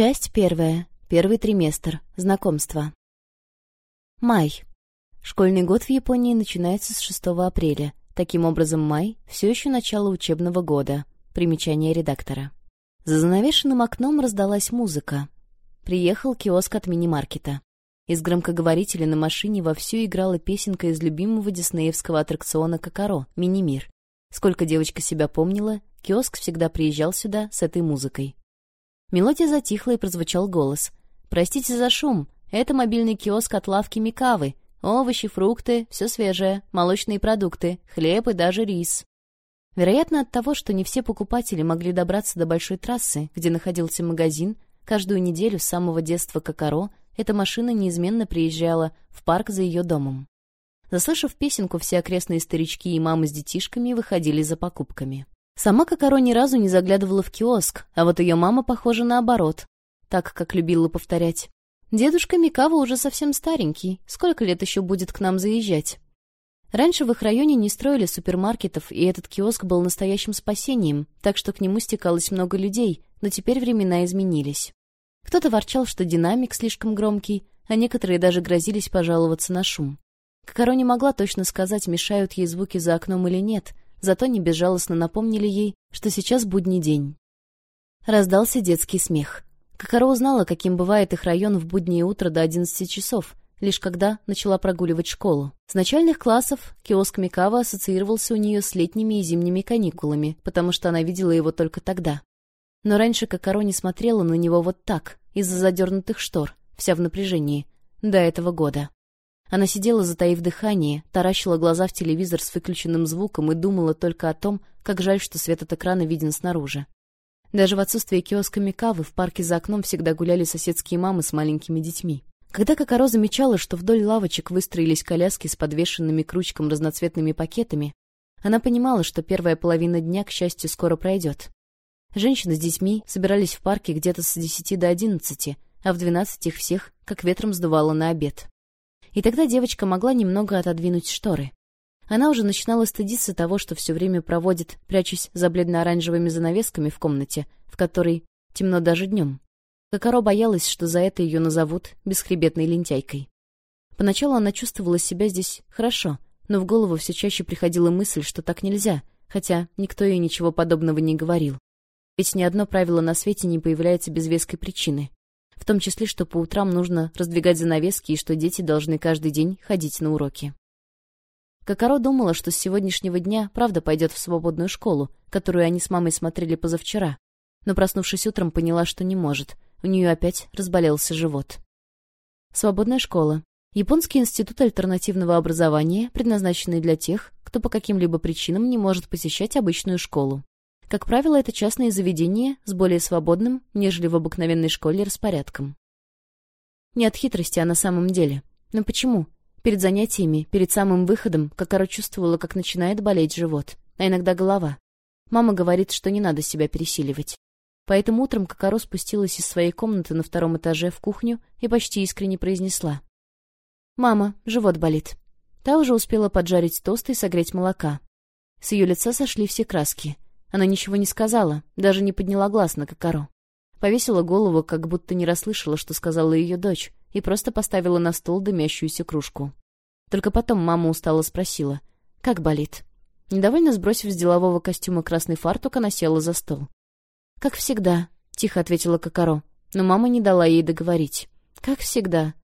Часть первая. Первый триместр. Знакомство. Май. Школьный год в Японии начинается с 6 апреля. Таким образом, май — все еще начало учебного года. Примечание редактора. За занавешенным окном раздалась музыка. Приехал киоск от мини-маркета. Из громкоговорителя на машине вовсю играла песенка из любимого диснеевского аттракциона «Кокоро» — «Мини-мир». Сколько девочка себя помнила, киоск всегда приезжал сюда с этой музыкой. Мелодия затихла и прозвучал голос. «Простите за шум. Это мобильный киоск от лавки Микавы. Овощи, фрукты, все свежее, молочные продукты, хлеб и даже рис». Вероятно, от того, что не все покупатели могли добраться до большой трассы, где находился магазин, каждую неделю с самого детства Кокоро эта машина неизменно приезжала в парк за ее домом. Заслышав песенку, все окрестные старички и мамы с детишками выходили за покупками. Сама Кокоро ни разу не заглядывала в киоск, а вот ее мама, похоже, наоборот. Так, как любила повторять. «Дедушка Микава уже совсем старенький. Сколько лет еще будет к нам заезжать?» Раньше в их районе не строили супермаркетов, и этот киоск был настоящим спасением, так что к нему стекалось много людей, но теперь времена изменились. Кто-то ворчал, что динамик слишком громкий, а некоторые даже грозились пожаловаться на шум. Кокоро не могла точно сказать, мешают ей звуки за окном или нет, зато не безжалостно напомнили ей, что сейчас будний день. Раздался детский смех. Кокоро узнала, каким бывает их район в буднее утро до 11 часов, лишь когда начала прогуливать школу. С начальных классов киоск Микава ассоциировался у нее с летними и зимними каникулами, потому что она видела его только тогда. Но раньше Кокоро не смотрела на него вот так, из-за задернутых штор, вся в напряжении, до этого года. Она сидела, затаив дыхание, таращила глаза в телевизор с выключенным звуком и думала только о том, как жаль, что свет от экрана виден снаружи. Даже в отсутствие киоска Микавы в парке за окном всегда гуляли соседские мамы с маленькими детьми. Когда Кокоро замечала, что вдоль лавочек выстроились коляски с подвешенными к ручкам разноцветными пакетами, она понимала, что первая половина дня, к счастью, скоро пройдет. Женщины с детьми собирались в парке где-то с десяти до одиннадцати, а в двенадцать их всех как ветром сдувало на обед. И тогда девочка могла немного отодвинуть шторы. Она уже начинала стыдиться того, что все время проводит, прячась за бледно-оранжевыми занавесками в комнате, в которой темно даже днем. Кокоро боялась, что за это ее назовут бесхребетной лентяйкой. Поначалу она чувствовала себя здесь хорошо, но в голову все чаще приходила мысль, что так нельзя, хотя никто ей ничего подобного не говорил. Ведь ни одно правило на свете не появляется без веской причины в том числе, что по утрам нужно раздвигать занавески и что дети должны каждый день ходить на уроки. Кокоро думала, что с сегодняшнего дня правда пойдет в свободную школу, которую они с мамой смотрели позавчера, но, проснувшись утром, поняла, что не может. У нее опять разболелся живот. Свободная школа. Японский институт альтернативного образования, предназначенный для тех, кто по каким-либо причинам не может посещать обычную школу. Как правило, это частные заведения с более свободным, нежели в обыкновенной школе, распорядком. Не от хитрости, а на самом деле. Но почему? Перед занятиями, перед самым выходом, Кокоро чувствовала, как начинает болеть живот, а иногда голова. Мама говорит, что не надо себя пересиливать. Поэтому утром Кокоро спустилась из своей комнаты на втором этаже в кухню и почти искренне произнесла. «Мама, живот болит». Та уже успела поджарить тост и согреть молока. С ее лица сошли все краски — она ничего не сказала, даже не подняла глаз на Кокоро. Повесила голову, как будто не расслышала, что сказала ее дочь, и просто поставила на стол дымящуюся кружку. Только потом мама устало спросила, «Как болит?» Недовольно сбросив с делового костюма красный фартук, она села за стол. «Как всегда», — тихо ответила Кокоро, но мама не дала ей договорить. «Как всегда».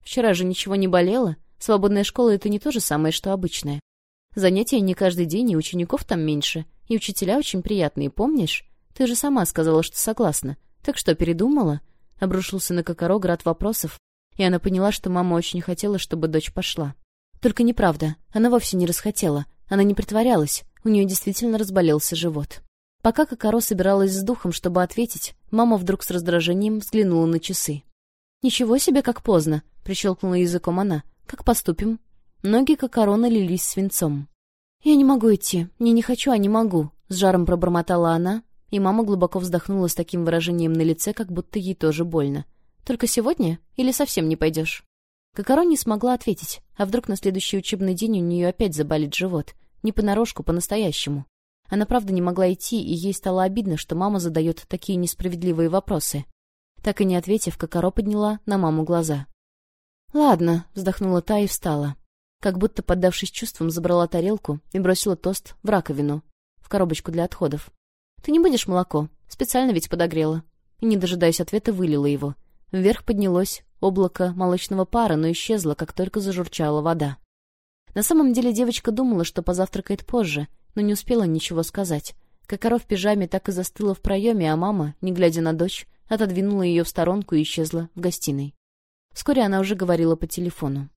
«Вчера же ничего не болело? Свободная школа — это не то же самое, что обычная. Занятия не каждый день, и учеников там меньше. И учителя очень приятные, помнишь? Ты же сама сказала, что согласна. Так что, передумала?» Обрушился на Кокоро град вопросов, и она поняла, что мама очень хотела, чтобы дочь пошла. Только неправда. Она вовсе не расхотела. Она не притворялась. У нее действительно разболелся живот. Пока Кокоро собиралась с духом, чтобы ответить, мама вдруг с раздражением взглянула на часы. «Ничего себе, как поздно!» — прищелкнула языком она. «Как поступим?» Ноги Кокоро налились свинцом. «Я не могу идти. Не не хочу, а не могу», — с жаром пробормотала она, и мама глубоко вздохнула с таким выражением на лице, как будто ей тоже больно. «Только сегодня? Или совсем не пойдешь?» Кокоро не смогла ответить, а вдруг на следующий учебный день у нее опять заболит живот. Не понарошку, по-настоящему. Она правда не могла идти, и ей стало обидно, что мама задает такие несправедливые вопросы. Так и не ответив, Кокоро подняла на маму глаза. «Ладно», — вздохнула та и встала. Как будто, поддавшись чувствам, забрала тарелку и бросила тост в раковину, в коробочку для отходов. «Ты не будешь молоко? Специально ведь подогрела». И, не дожидаясь ответа, вылила его. Вверх поднялось облако молочного пара, но исчезло, как только зажурчала вода. На самом деле девочка думала, что позавтракает позже, но не успела ничего сказать. Кокоро в пижаме так и застыла в проеме, а мама, не глядя на дочь, отодвинула ее в сторонку и исчезла в гостиной. Вскоре она уже говорила по телефону.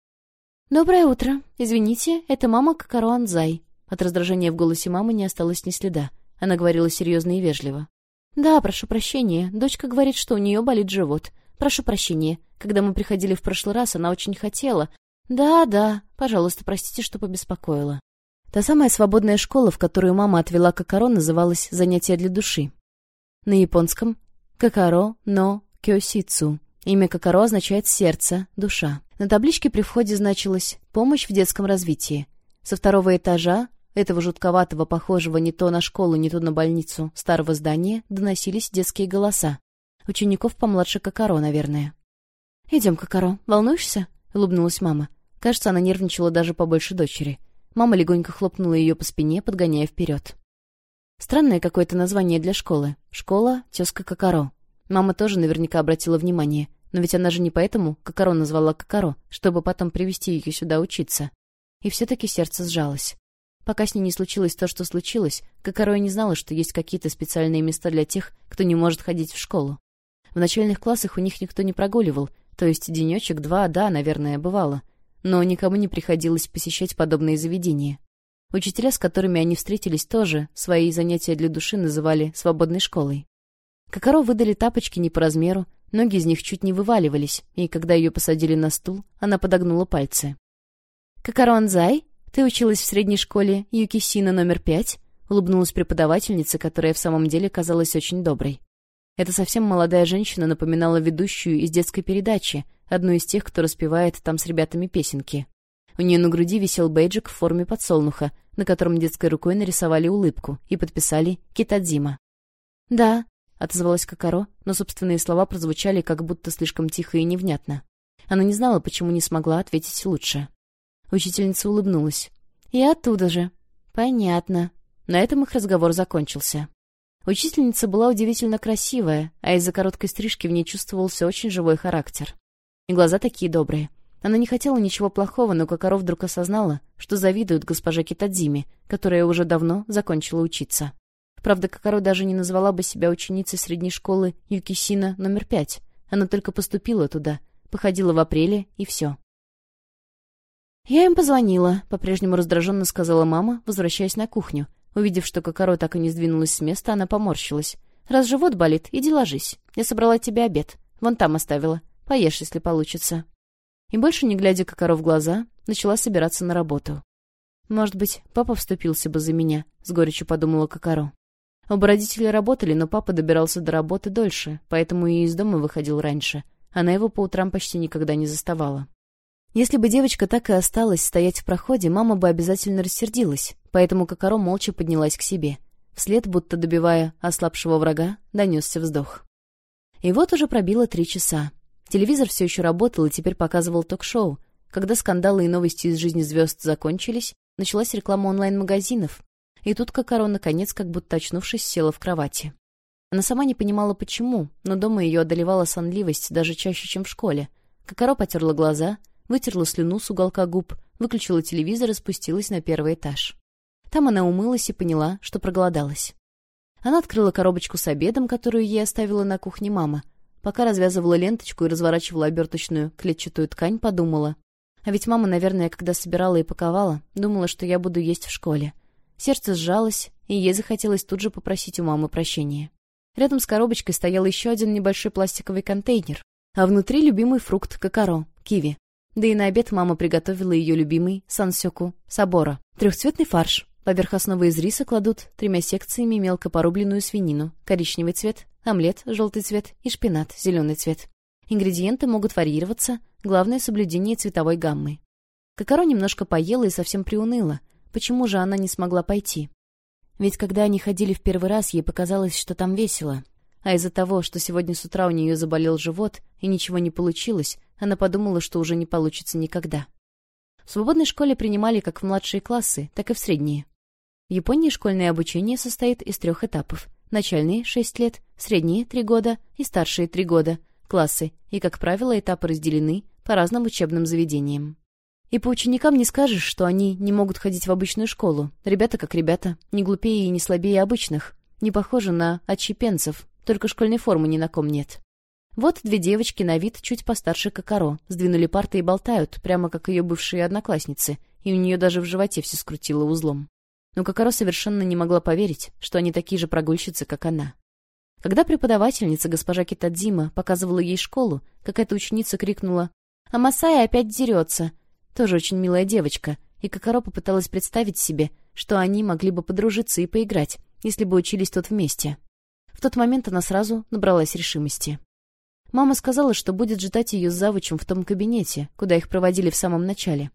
«Доброе утро. Извините, это мама Кокоро Анзай». От раздражения в голосе мамы не осталось ни следа. Она говорила серьезно и вежливо. «Да, прошу прощения. Дочка говорит, что у нее болит живот. Прошу прощения. Когда мы приходили в прошлый раз, она очень хотела. Да, да. Пожалуйста, простите, что побеспокоила». Та самая свободная школа, в которую мама отвела Кокоро, называлась «Занятия для души». На японском «Кокоро но кёсицу». Имя Кокоро означает «сердце», «душа». На табличке при входе значилось «Помощь в детском развитии». Со второго этажа этого жутковатого, похожего не то на школу, не то на больницу, старого здания, доносились детские голоса. Учеников помладше Кокоро, наверное. «Идем, Кокоро. Волнуешься?» — улыбнулась мама. Кажется, она нервничала даже побольше дочери. Мама легонько хлопнула ее по спине, подгоняя вперед. Странное какое-то название для школы. Школа «Тезка Кокоро». Мама тоже наверняка обратила внимание. Но ведь она же не поэтому Кокоро назвала Кокоро, чтобы потом привести ее сюда учиться. И все-таки сердце сжалось. Пока с ней не случилось то, что случилось, Кокоро и не знала, что есть какие-то специальные места для тех, кто не может ходить в школу. В начальных классах у них никто не прогуливал, то есть денечек-два, да, наверное, бывало — но никому не приходилось посещать подобные заведения. Учителя, с которыми они встретились, тоже свои занятия для души называли «свободной школой». Кокоро выдали тапочки не по размеру, ноги из них чуть не вываливались, и когда ее посадили на стул, она подогнула пальцы. «Кокоро Анзай, ты училась в средней школе Юкисина номер пять?» — улыбнулась преподавательница, которая в самом деле казалась очень доброй. Эта совсем молодая женщина напоминала ведущую из детской передачи, одну из тех, кто распевает там с ребятами песенки. У нее на груди висел бейджик в форме подсолнуха, на котором детской рукой нарисовали улыбку и подписали «Китадзима». «Да», — отозвалась Кокоро, но собственные слова прозвучали как будто слишком тихо и невнятно. Она не знала, почему не смогла ответить лучше. Учительница улыбнулась. «И оттуда же». «Понятно». На этом их разговор закончился. Учительница была удивительно красивая, а из-за короткой стрижки в ней чувствовался очень живой характер. И глаза такие добрые. Она не хотела ничего плохого, но Кокоро вдруг осознала, что завидует госпоже Китадзиме, которая уже давно закончила учиться. Правда, Кокоро даже не назвала бы себя ученицей средней школы Юкисина номер пять. Она только поступила туда, походила в апреле, и все. «Я им позвонила», — по-прежнему раздраженно сказала мама, возвращаясь на кухню. Увидев, что Кокоро так и не сдвинулась с места, она поморщилась. «Раз живот болит, иди ложись. Я собрала тебе обед. Вон там оставила. Поешь, если получится». И больше не глядя Кокоро в глаза, начала собираться на работу. «Может быть, папа вступился бы за меня», — с горечью подумала Кокоро. Оба родителя работали, но папа добирался до работы дольше, поэтому и из дома выходил раньше. Она его по утрам почти никогда не заставала. Если бы девочка так и осталась стоять в проходе, мама бы обязательно рассердилась, поэтому Кокоро молча поднялась к себе. Вслед, будто добивая ослабшего врага, донесся вздох. И вот уже пробило три часа. Телевизор все еще работал и теперь показывал ток-шоу. Когда скандалы и новости из жизни звезд закончились, началась реклама онлайн-магазинов. И тут Кокаро, наконец, как будто очнувшись, села в кровати. Она сама не понимала, почему, но дома ее одолевала сонливость даже чаще, чем в школе. Кокаро потерла глаза, вытерла слюну с уголка губ, выключила телевизор и спустилась на первый этаж. Там она умылась и поняла, что проголодалась. Она открыла коробочку с обедом, которую ей оставила на кухне мама — Пока развязывала ленточку и разворачивала оберточную клетчатую ткань, подумала. А ведь мама, наверное, когда собирала и паковала, думала, что я буду есть в школе. Сердце сжалось, и ей захотелось тут же попросить у мамы прощения. Рядом с коробочкой стоял еще один небольшой пластиковый контейнер, а внутри любимый фрукт кокоро, киви. Да и на обед мама приготовила ее любимый сансёку, сабора, трехцветный фарш. Поверх основы из риса кладут тремя секциями мелко порубленную свинину, коричневый цвет, омлет — желтый цвет и шпинат — зеленый цвет. Ингредиенты могут варьироваться, главное — соблюдение цветовой гаммы. Кокоро немножко поела и совсем приуныла. Почему же она не смогла пойти? Ведь когда они ходили в первый раз, ей показалось, что там весело. а из-за того, что сегодня с утра у нее заболел живот и ничего не получилось, она подумала, что уже не получится никогда. В свободной школе принимали как в младшие классы, так и в средние. В Японии школьное обучение состоит из трех этапов. Начальные — 6 лет, средние — 3 года и старшие — 3 года, классы, и, как правило, этапы разделены по разным учебным заведениям. И по ученикам не скажешь, что они не могут ходить в обычную школу. Ребята как ребята, не глупее и не слабее обычных. Не похожи на отщепенцев, только школьной формы ни на ком нет. Вот две девочки на вид чуть постарше Кокоро, сдвинули парты и болтают, прямо как ее бывшие одноклассницы, и у нее даже в животе все скрутило узлом. Но Кокоро совершенно не могла поверить, что они такие же прогульщицы, как она. Когда преподавательница, госпожа Китадзима, показывала ей школу, какая-то ученица крикнула «А Масая опять дерется!» Тоже очень милая девочка, и Кокоро попыталась представить себе, что они могли бы подружиться и поиграть, если бы учились тут вместе. В тот момент она сразу набралась решимости. Мама сказала, что будет ждать ее с завучем в том кабинете, куда их проводили в самом начале.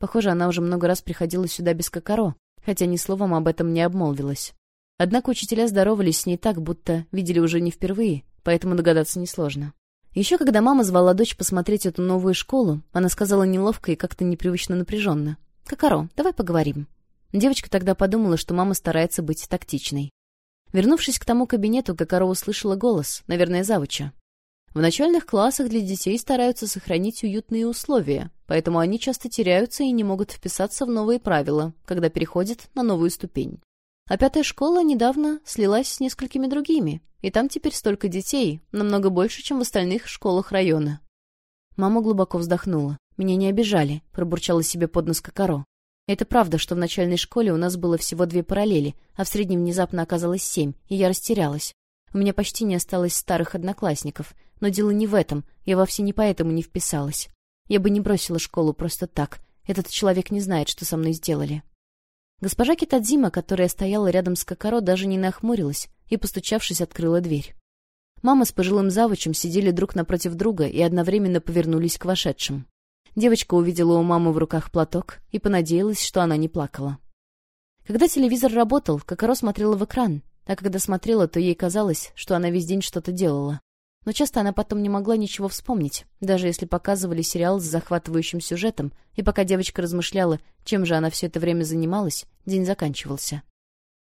Похоже, она уже много раз приходила сюда без Кокоро, хотя ни словом об этом не обмолвилась. Однако учителя здоровались с ней так, будто видели уже не впервые, поэтому догадаться несложно. Еще когда мама звала дочь посмотреть эту новую школу, она сказала неловко и как-то непривычно напряженно. «Кокоро, давай поговорим». Девочка тогда подумала, что мама старается быть тактичной. Вернувшись к тому кабинету, Кокоро услышала голос, наверное, завуча. В начальных классах для детей стараются сохранить уютные условия, поэтому они часто теряются и не могут вписаться в новые правила, когда переходят на новую ступень. А пятая школа недавно слилась с несколькими другими, и там теперь столько детей, намного больше, чем в остальных школах района. Мама глубоко вздохнула. «Меня не обижали», — пробурчала себе под нос Кокоро. «Это правда, что в начальной школе у нас было всего две параллели, а в среднем внезапно оказалось семь, и я растерялась. У меня почти не осталось старых одноклассников. Но дело не в этом, я вовсе не поэтому не вписалась. Я бы не бросила школу просто так. Этот человек не знает, что со мной сделали. Госпожа Китадзима, которая стояла рядом с Кокоро, даже не нахмурилась и, постучавшись, открыла дверь. Мама с пожилым завучем сидели друг напротив друга и одновременно повернулись к вошедшим. Девочка увидела у мамы в руках платок и понадеялась, что она не плакала. Когда телевизор работал, Кокоро смотрела в экран, а когда смотрела, то ей казалось, что она весь день что-то делала. Но часто она потом не могла ничего вспомнить, даже если показывали сериал с захватывающим сюжетом, и пока девочка размышляла, чем же она все это время занималась, день заканчивался.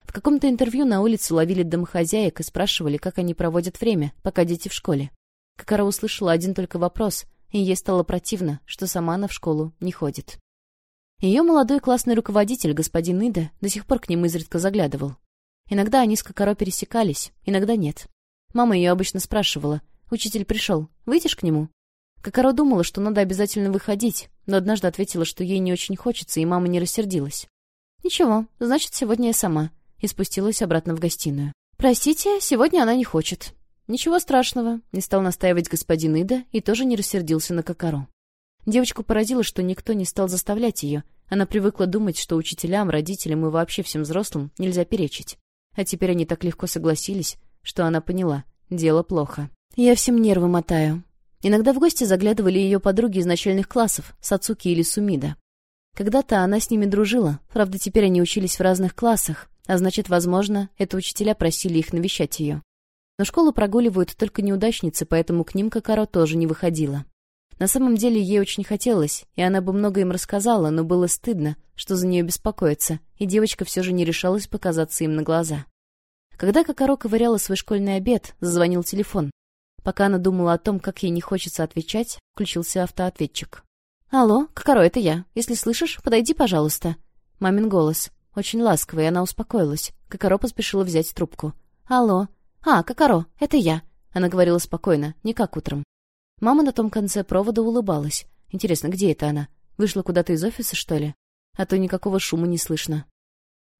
В каком-то интервью на улице ловили домохозяек и спрашивали, как они проводят время, пока дети в школе. Какара услышала один только вопрос, и ей стало противно, что сама она в школу не ходит. Ее молодой классный руководитель, господин Ида, до сих пор к ним изредка заглядывал. Иногда они с Кокоро пересекались, иногда нет. Мама ее обычно спрашивала. «Учитель пришел. Выйдешь к нему?» Кокоро думала, что надо обязательно выходить, но однажды ответила, что ей не очень хочется, и мама не рассердилась. «Ничего, значит, сегодня я сама», и спустилась обратно в гостиную. «Простите, сегодня она не хочет». «Ничего страшного», — не стал настаивать господин Ида и тоже не рассердился на Кокоро. Девочку поразило, что никто не стал заставлять ее. Она привыкла думать, что учителям, родителям и вообще всем взрослым нельзя перечить. А теперь они так легко согласились, что она поняла. Дело плохо. Я всем нервы мотаю. Иногда в гости заглядывали ее подруги из начальных классов, Сацуки или Сумида. Когда-то она с ними дружила, правда, теперь они учились в разных классах, а значит, возможно, это учителя просили их навещать ее. Но школу прогуливают только неудачницы, поэтому к ним Кокаро тоже не выходила. На самом деле ей очень хотелось, и она бы много им рассказала, но было стыдно, что за нее беспокоиться, и девочка все же не решалась показаться им на глаза. Когда Кокоро ковыряла свой школьный обед, зазвонил телефон. Пока она думала о том, как ей не хочется отвечать, включился автоответчик. «Алло, Кокоро, это я. Если слышишь, подойди, пожалуйста». Мамин голос. Очень ласковый, она успокоилась. Кокоро поспешила взять трубку. «Алло. А, Кокоро, это я». Она говорила спокойно, не как утром. Мама на том конце провода улыбалась. Интересно, где это она? Вышла куда-то из офиса, что ли? А то никакого шума не слышно.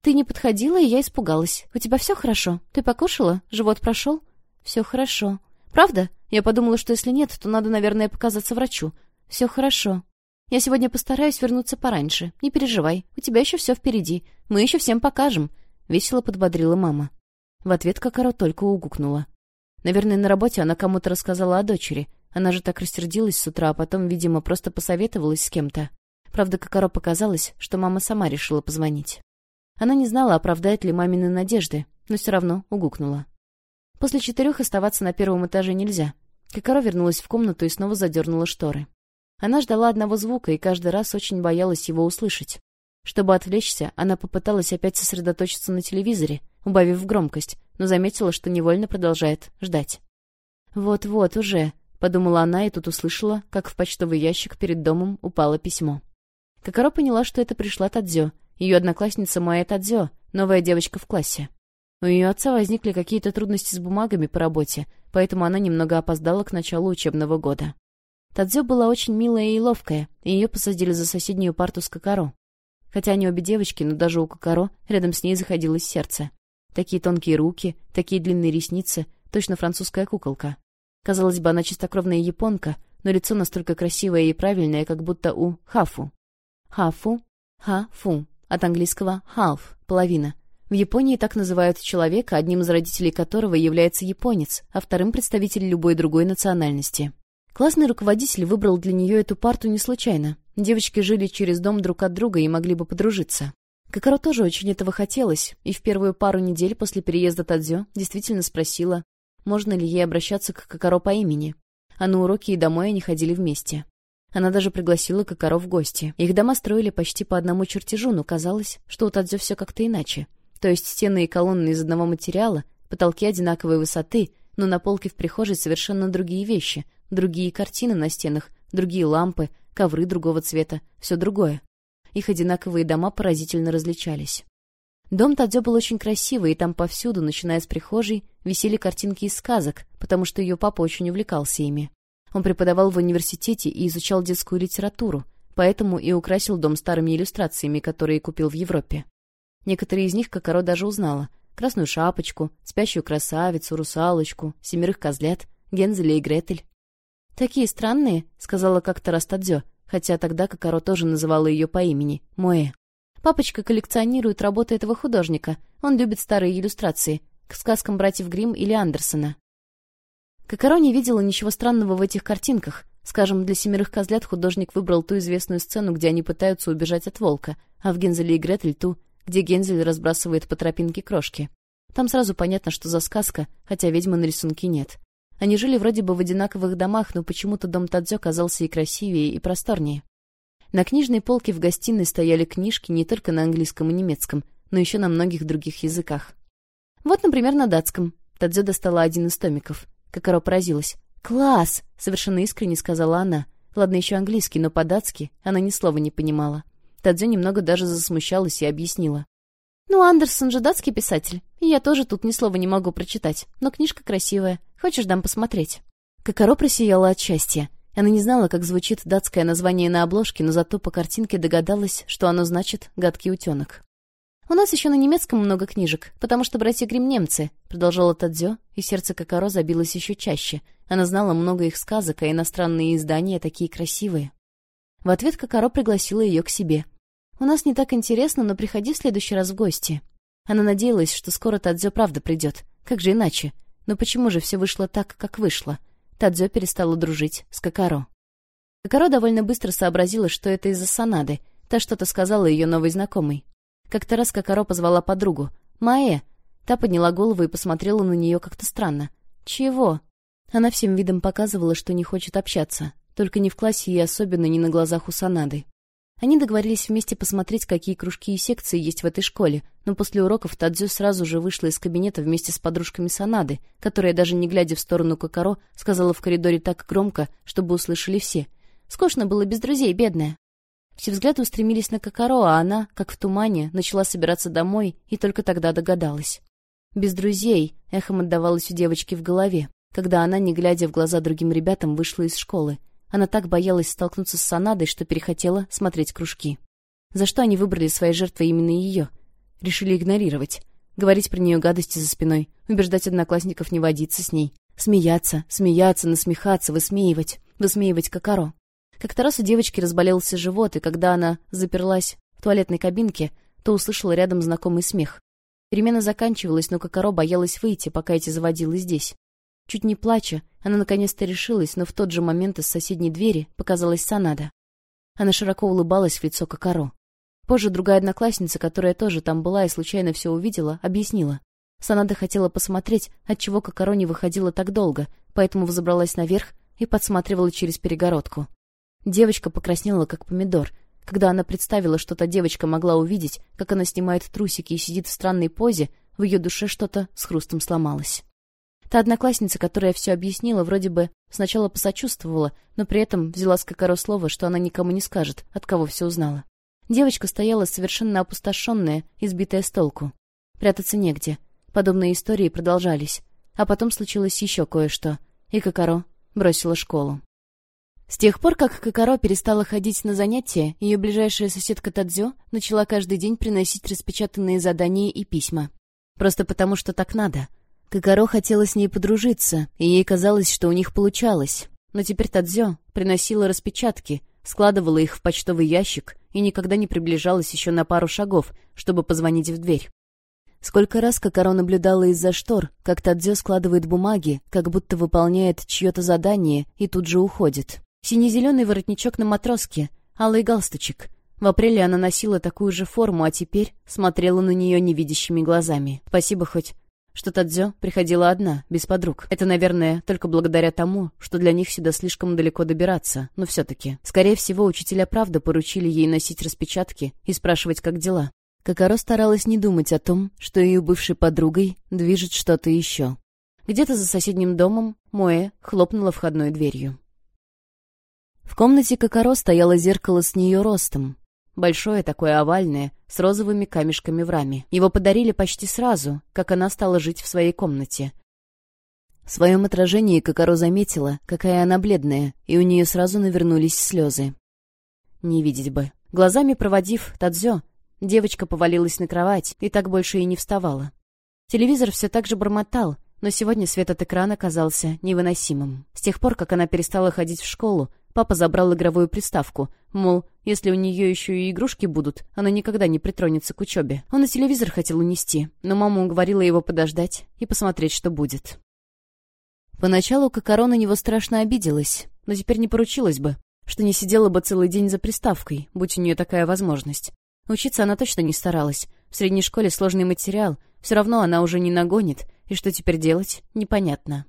«Ты не подходила, и я испугалась. У тебя все хорошо? Ты покушала? Живот прошел?» «Все хорошо». «Правда? Я подумала, что если нет, то надо, наверное, показаться врачу. Все хорошо. Я сегодня постараюсь вернуться пораньше. Не переживай, у тебя еще все впереди. Мы еще всем покажем», — весело подбодрила мама. В ответ Кокоро только угукнула. Наверное, на работе она кому-то рассказала о дочери, она же так рассердилась с утра, а потом, видимо, просто посоветовалась с кем-то. Правда, Кокоро показалось, что мама сама решила позвонить. Она не знала, оправдает ли мамины надежды, но все равно угукнула. После четырех оставаться на первом этаже нельзя. Кокоро вернулась в комнату и снова задернула шторы. Она ждала одного звука и каждый раз очень боялась его услышать. Чтобы отвлечься, она попыталась опять сосредоточиться на телевизоре, убавив громкость, но заметила, что невольно продолжает ждать. «Вот-вот, уже», — подумала она и тут услышала, как в почтовый ящик перед домом упало письмо. Кокоро поняла, что это пришла Тадзё, ее одноклассница Майя Тадзё, новая девочка в классе. У ее отца возникли какие-то трудности с бумагами по работе, поэтому она немного опоздала к началу учебного года. Тадзё была очень милая и ловкая, и ее посадили за соседнюю парту с Кокоро. Хотя они обе девочки, но даже у Кокоро рядом с ней заходилось сердце. Такие тонкие руки, такие длинные ресницы, точно французская куколка. Казалось бы, она чистокровная японка, но лицо настолько красивое и правильное, как будто у Хафу. Хафу, ха-фу, от английского half, половина. В Японии так называют человека, одним из родителей которого является японец, а вторым представитель любой другой национальности. Классный руководитель выбрал для нее эту парту не случайно. Девочки жили через дом друг от друга и могли бы подружиться. Кокоро тоже очень этого хотелось, и в первую пару недель после переезда Тадзё действительно спросила, можно ли ей обращаться к Кокоро по имени. А на уроки и домой они ходили вместе. Она даже пригласила Кокоро в гости. Их дома строили почти по одному чертежу, но казалось, что у Тадзё все как-то иначе. То есть стены и колонны из одного материала, потолки одинаковой высоты, но на полке в прихожей совершенно другие вещи, другие картины на стенах, другие лампы, ковры другого цвета, все другое. Их одинаковые дома поразительно различались. Дом Тадзё был очень красивый, и там повсюду, начиная с прихожей, висели картинки из сказок, потому что ее папа очень увлекался ими. Он преподавал в университете и изучал детскую литературу, поэтому и украсил дом старыми иллюстрациями, которые купил в Европе. Некоторые из них Кокоро даже узнала. Красную шапочку, спящую красавицу, русалочку, семерых козлят, Гензеля и Гретель. «Такие странные», — сказала как-то Растадзё, хотя тогда Кокоро тоже называла ее по имени — Моэ. «Папочка коллекционирует работы этого художника. Он любит старые иллюстрации, к сказкам братьев Гримм или Андерсона». Кокоро не видела ничего странного в этих картинках. Скажем, для «Семерых козлят» художник выбрал ту известную сцену, где они пытаются убежать от волка, а в «Гензеле и Гретель» ту, где Гензель разбрасывает по тропинке крошки. Там сразу понятно, что за сказка, хотя ведьмы на рисунке нет. Они жили вроде бы в одинаковых домах, но почему-то дом Тадзё казался и красивее, и просторнее. На книжной полке в гостиной стояли книжки не только на английском и немецком, но еще на многих других языках. Вот, например, на датском. Тадзё достала один из томиков. Кокоро поразилась. «Класс!» — совершенно искренне сказала она. Ладно, еще английский, но по-датски она ни слова не понимала. Тадзё немного даже засмущалась и объяснила. «Ну, Андерсон же датский писатель, и я тоже тут ни слова не могу прочитать, но книжка красивая. Хочешь, дам посмотреть?» Кокоро просияла от счастья. Она не знала, как звучит датское название на обложке, но зато по картинке догадалась, что оно значит «гадкий утенок». «У нас еще на немецком много книжек, потому что братья Грим немцы», — продолжала Тадзё, и сердце Кокоро забилось еще чаще. Она знала много их сказок, а иностранные издания такие красивые. В ответ Кокоро пригласила ее к себе. «У нас не так интересно, но приходи в следующий раз в гости». Она надеялась, что скоро Тадзё правда придет. Как же иначе? Но почему же все вышло так, как вышло? Тадзё перестала дружить с Кокоро. Кокоро довольно быстро сообразила, что это из-за Санады. Та что-то сказала ее новой знакомой. Как-то раз Кокоро позвала подругу. «Маэ!» Та подняла голову и посмотрела на нее как-то странно. «Чего?» Она всем видом показывала, что не хочет общаться. Только не в классе и особенно не на глазах у Санады. Они договорились вместе посмотреть, какие кружки и секции есть в этой школе, но после уроков Тадзю сразу же вышла из кабинета вместе с подружками Санады, которая, даже не глядя в сторону Кокоро, сказала в коридоре так громко, чтобы услышали все. «Скучно было без друзей, бедная». Все взгляды устремились на Кокоро, а она, как в тумане, начала собираться домой и только тогда догадалась. «Без друзей», — эхом отдавалось у девочки в голове, когда она, не глядя в глаза другим ребятам, вышла из школы. Она так боялась столкнуться с Санадой, что перехотела смотреть кружки. За что они выбрали своей жертвой именно ее? Решили игнорировать. Говорить про нее гадости за спиной, убеждать одноклассников не водиться с ней. Смеяться, смеяться, насмехаться, высмеивать. Высмеивать Кокоро. Как-то раз у девочки разболелся живот, и когда она заперлась в туалетной кабинке, то услышала рядом знакомый смех. Перемена заканчивалась, но Кокоро боялась выйти, пока эти заводилы здесь. Чуть не плача, она наконец-то решилась, но в тот же момент из соседней двери показалась Санада. Она широко улыбалась в лицо Кокоро. Позже другая одноклассница, которая тоже там была и случайно все увидела, объяснила. Санада хотела посмотреть, отчего Кокоро не выходила так долго, поэтому взобралась наверх и подсматривала через перегородку. Девочка покраснела, как помидор. Когда она представила, что та девочка могла увидеть, как она снимает трусики и сидит в странной позе, в ее душе что-то с хрустом сломалось. Та одноклассница, которая все объяснила, вроде бы сначала посочувствовала, но при этом взяла с Кокоро слово, что она никому не скажет, от кого все узнала. Девочка стояла совершенно опустошенная, избитая с толку. Прятаться негде. Подобные истории продолжались. А потом случилось еще кое-что, и Кокоро бросила школу. С тех пор, как Кокоро перестала ходить на занятия, ее ближайшая соседка Тадзё начала каждый день приносить распечатанные задания и письма. Просто потому, что так надо. Кокоро хотела с ней подружиться, и ей казалось, что у них получалось. Но теперь Тадзё приносила распечатки, складывала их в почтовый ящик и никогда не приближалась еще на пару шагов, чтобы позвонить в дверь. Сколько раз Кокоро наблюдала из-за штор, как Тадзё складывает бумаги, как будто выполняет чье-то задание и тут же уходит. Сине-зеленый воротничок на матроске, алый галстучек. В апреле она носила такую же форму, а теперь смотрела на нее невидящими глазами. Спасибо хоть, что Тадзё приходила одна, без подруг. Это, наверное, только благодаря тому, что для них сюда слишком далеко добираться, но все-таки. Скорее всего, учителя правда поручили ей носить распечатки и спрашивать, как дела. Кокоро старалась не думать о том, что ее бывшей подругой движет что-то еще. Где-то за соседним домом Моэ хлопнула входной дверью. В комнате Кокоро стояло зеркало с нее ростом. Большое такое овальное, с розовыми камешками в раме. Его подарили почти сразу, как она стала жить в своей комнате. В своем отражении Кокоро заметила, какая она бледная, и у нее сразу навернулись слезы. Не видеть бы. Глазами проводив Тадзё, Девочка повалилась на кровать и так больше и не вставала. Телевизор все так же бормотал, но сегодня свет от экрана казался невыносимым. С тех пор, как она перестала ходить в школу, папа забрал игровую приставку, мол, если у нее еще и игрушки будут, она никогда не притронется к учебе. Он и телевизор хотел унести, но мама уговорила его подождать и посмотреть, что будет. Поначалу Кокоро на него страшно обиделась, но теперь не поручилась бы, что не сидела бы целый день за приставкой, будь у нее такая возможность. Учиться она точно не старалась. В средней школе сложный материал, все равно она уже не нагонит, и что теперь делать, непонятно.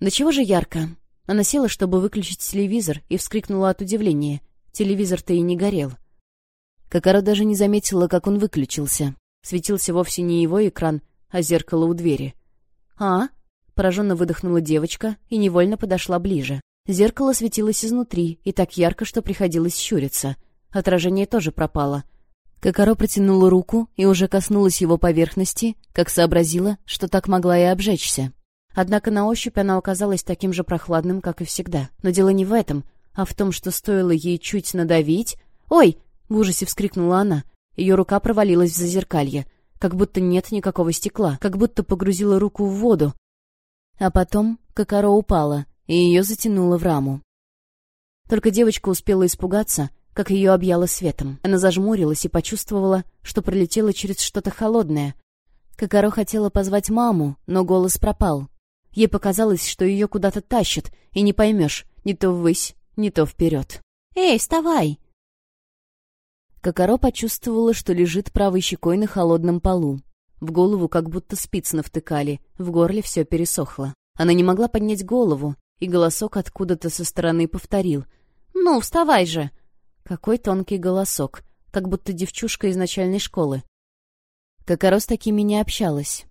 Да чего же ярко? Она села, чтобы выключить телевизор, и вскрикнула от удивления. Телевизор-то и не горел. Кокоро даже не заметила, как он выключился. Светился вовсе не его экран, а зеркало у двери. «А?» — пораженно выдохнула девочка и невольно подошла ближе. Зеркало светилось изнутри, и так ярко, что приходилось щуриться. Отражение тоже пропало — Кокоро протянула руку и уже коснулась его поверхности, как сообразила, что так могла и обжечься. Однако на ощупь она оказалась таким же прохладным, как и всегда. Но дело не в этом, а в том, что стоило ей чуть надавить... «Ой!» — в ужасе вскрикнула она. Ее рука провалилась в зазеркалье, как будто нет никакого стекла, как будто погрузила руку в воду. А потом Кокоро упала, и ее затянуло в раму. Только девочка успела испугаться — как ее объяло светом. Она зажмурилась и почувствовала, что пролетела через что-то холодное. Кокоро хотела позвать маму, но голос пропал. Ей показалось, что ее куда-то тащат, и не поймешь, не то ввысь, не то вперед. «Эй, вставай!» Кокоро почувствовала, что лежит правой щекой на холодном полу. В голову как будто спиц навтыкали, в горле все пересохло. Она не могла поднять голову, и голосок откуда-то со стороны повторил. «Ну, вставай же!» Какой тонкий голосок, как будто девчушка из начальной школы. Кокоро с такими не общалась.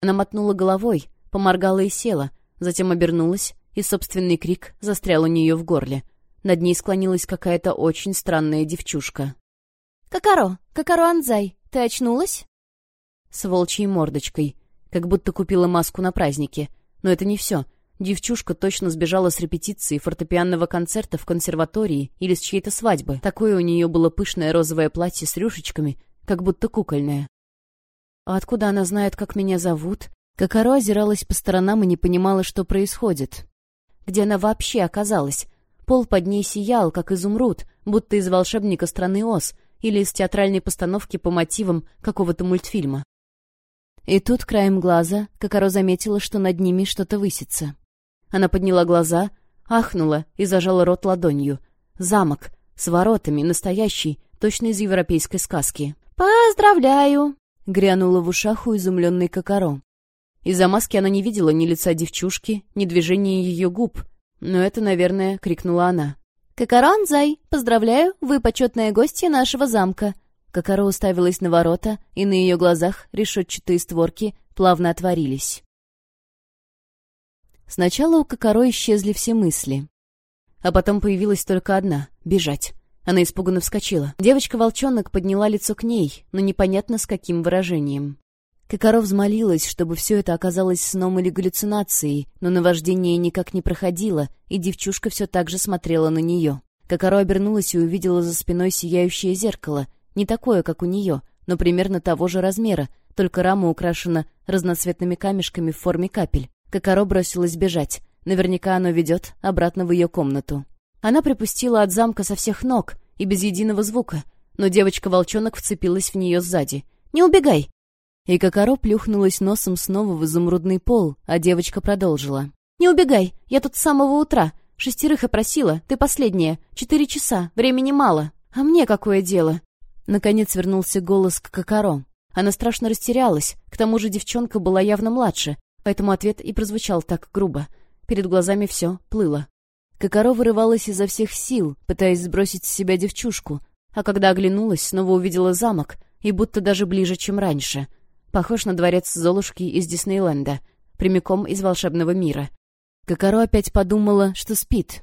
Она мотнула головой, поморгала и села, затем обернулась, и собственный крик застрял у нее в горле. Над ней склонилась какая-то очень странная девчушка. «Кокоро! Кокоро Анзай! Ты очнулась?» С волчьей мордочкой, как будто купила маску на празднике. Но это не все. Девчушка точно сбежала с репетиции фортепианного концерта в консерватории или с чьей-то свадьбы. Такое у нее было пышное розовое платье с рюшечками, как будто кукольное. А откуда она знает, как меня зовут? Кокоро озиралась по сторонам и не понимала, что происходит. Где она вообще оказалась? Пол под ней сиял, как изумруд, будто из волшебника страны Оз или из театральной постановки по мотивам какого-то мультфильма. И тут, краем глаза, Кокоро заметила, что над ними что-то высится. Она подняла глаза, ахнула и зажала рот ладонью. Замок, с воротами, настоящий, точно из европейской сказки. «Поздравляю!» — грянула в ушах у изумленной Кокоро. Из-за маски она не видела ни лица девчушки, ни движения ее губ. Но это, наверное, крикнула она. «Какаранзай! Поздравляю, вы почетная гостья нашего замка!» Какаро уставилась на ворота, и на ее глазах решетчатые створки плавно отворились. Сначала у Кокоро исчезли все мысли. А потом появилась только одна — бежать. Она испуганно вскочила. Девочка-волчонок подняла лицо к ней, но непонятно с каким выражением. Кокоро взмолилась, чтобы все это оказалось сном или галлюцинацией, но наваждение никак не проходило, и девчушка все так же смотрела на нее. Кокоро обернулась и увидела за спиной сияющее зеркало, не такое, как у нее, но примерно того же размера, только рама украшена разноцветными камешками в форме капель. Кокоро бросилась бежать. Наверняка оно ведет обратно в ее комнату. Она припустила от замка со всех ног и без единого звука, но девочка-волчонок вцепилась в нее сзади. «Не убегай!» И Кокоро плюхнулась носом снова в изумрудный пол, а девочка продолжила. «Не убегай! Я тут с самого утра. Шестерых опросила. Ты последняя. Четыре часа. Времени мало. А мне какое дело?» Наконец вернулся голос к Кокоро. Она страшно растерялась. К тому же девчонка была явно младше, поэтому ответ и прозвучал так грубо. Перед глазами все плыло. Кокоро вырывалась изо всех сил, пытаясь сбросить с себя девчушку, а когда оглянулась, снова увидела замок, и будто даже ближе, чем раньше. Похож на дворец Золушки из Диснейленда, прямиком из волшебного мира. Кокоро опять подумала, что спит.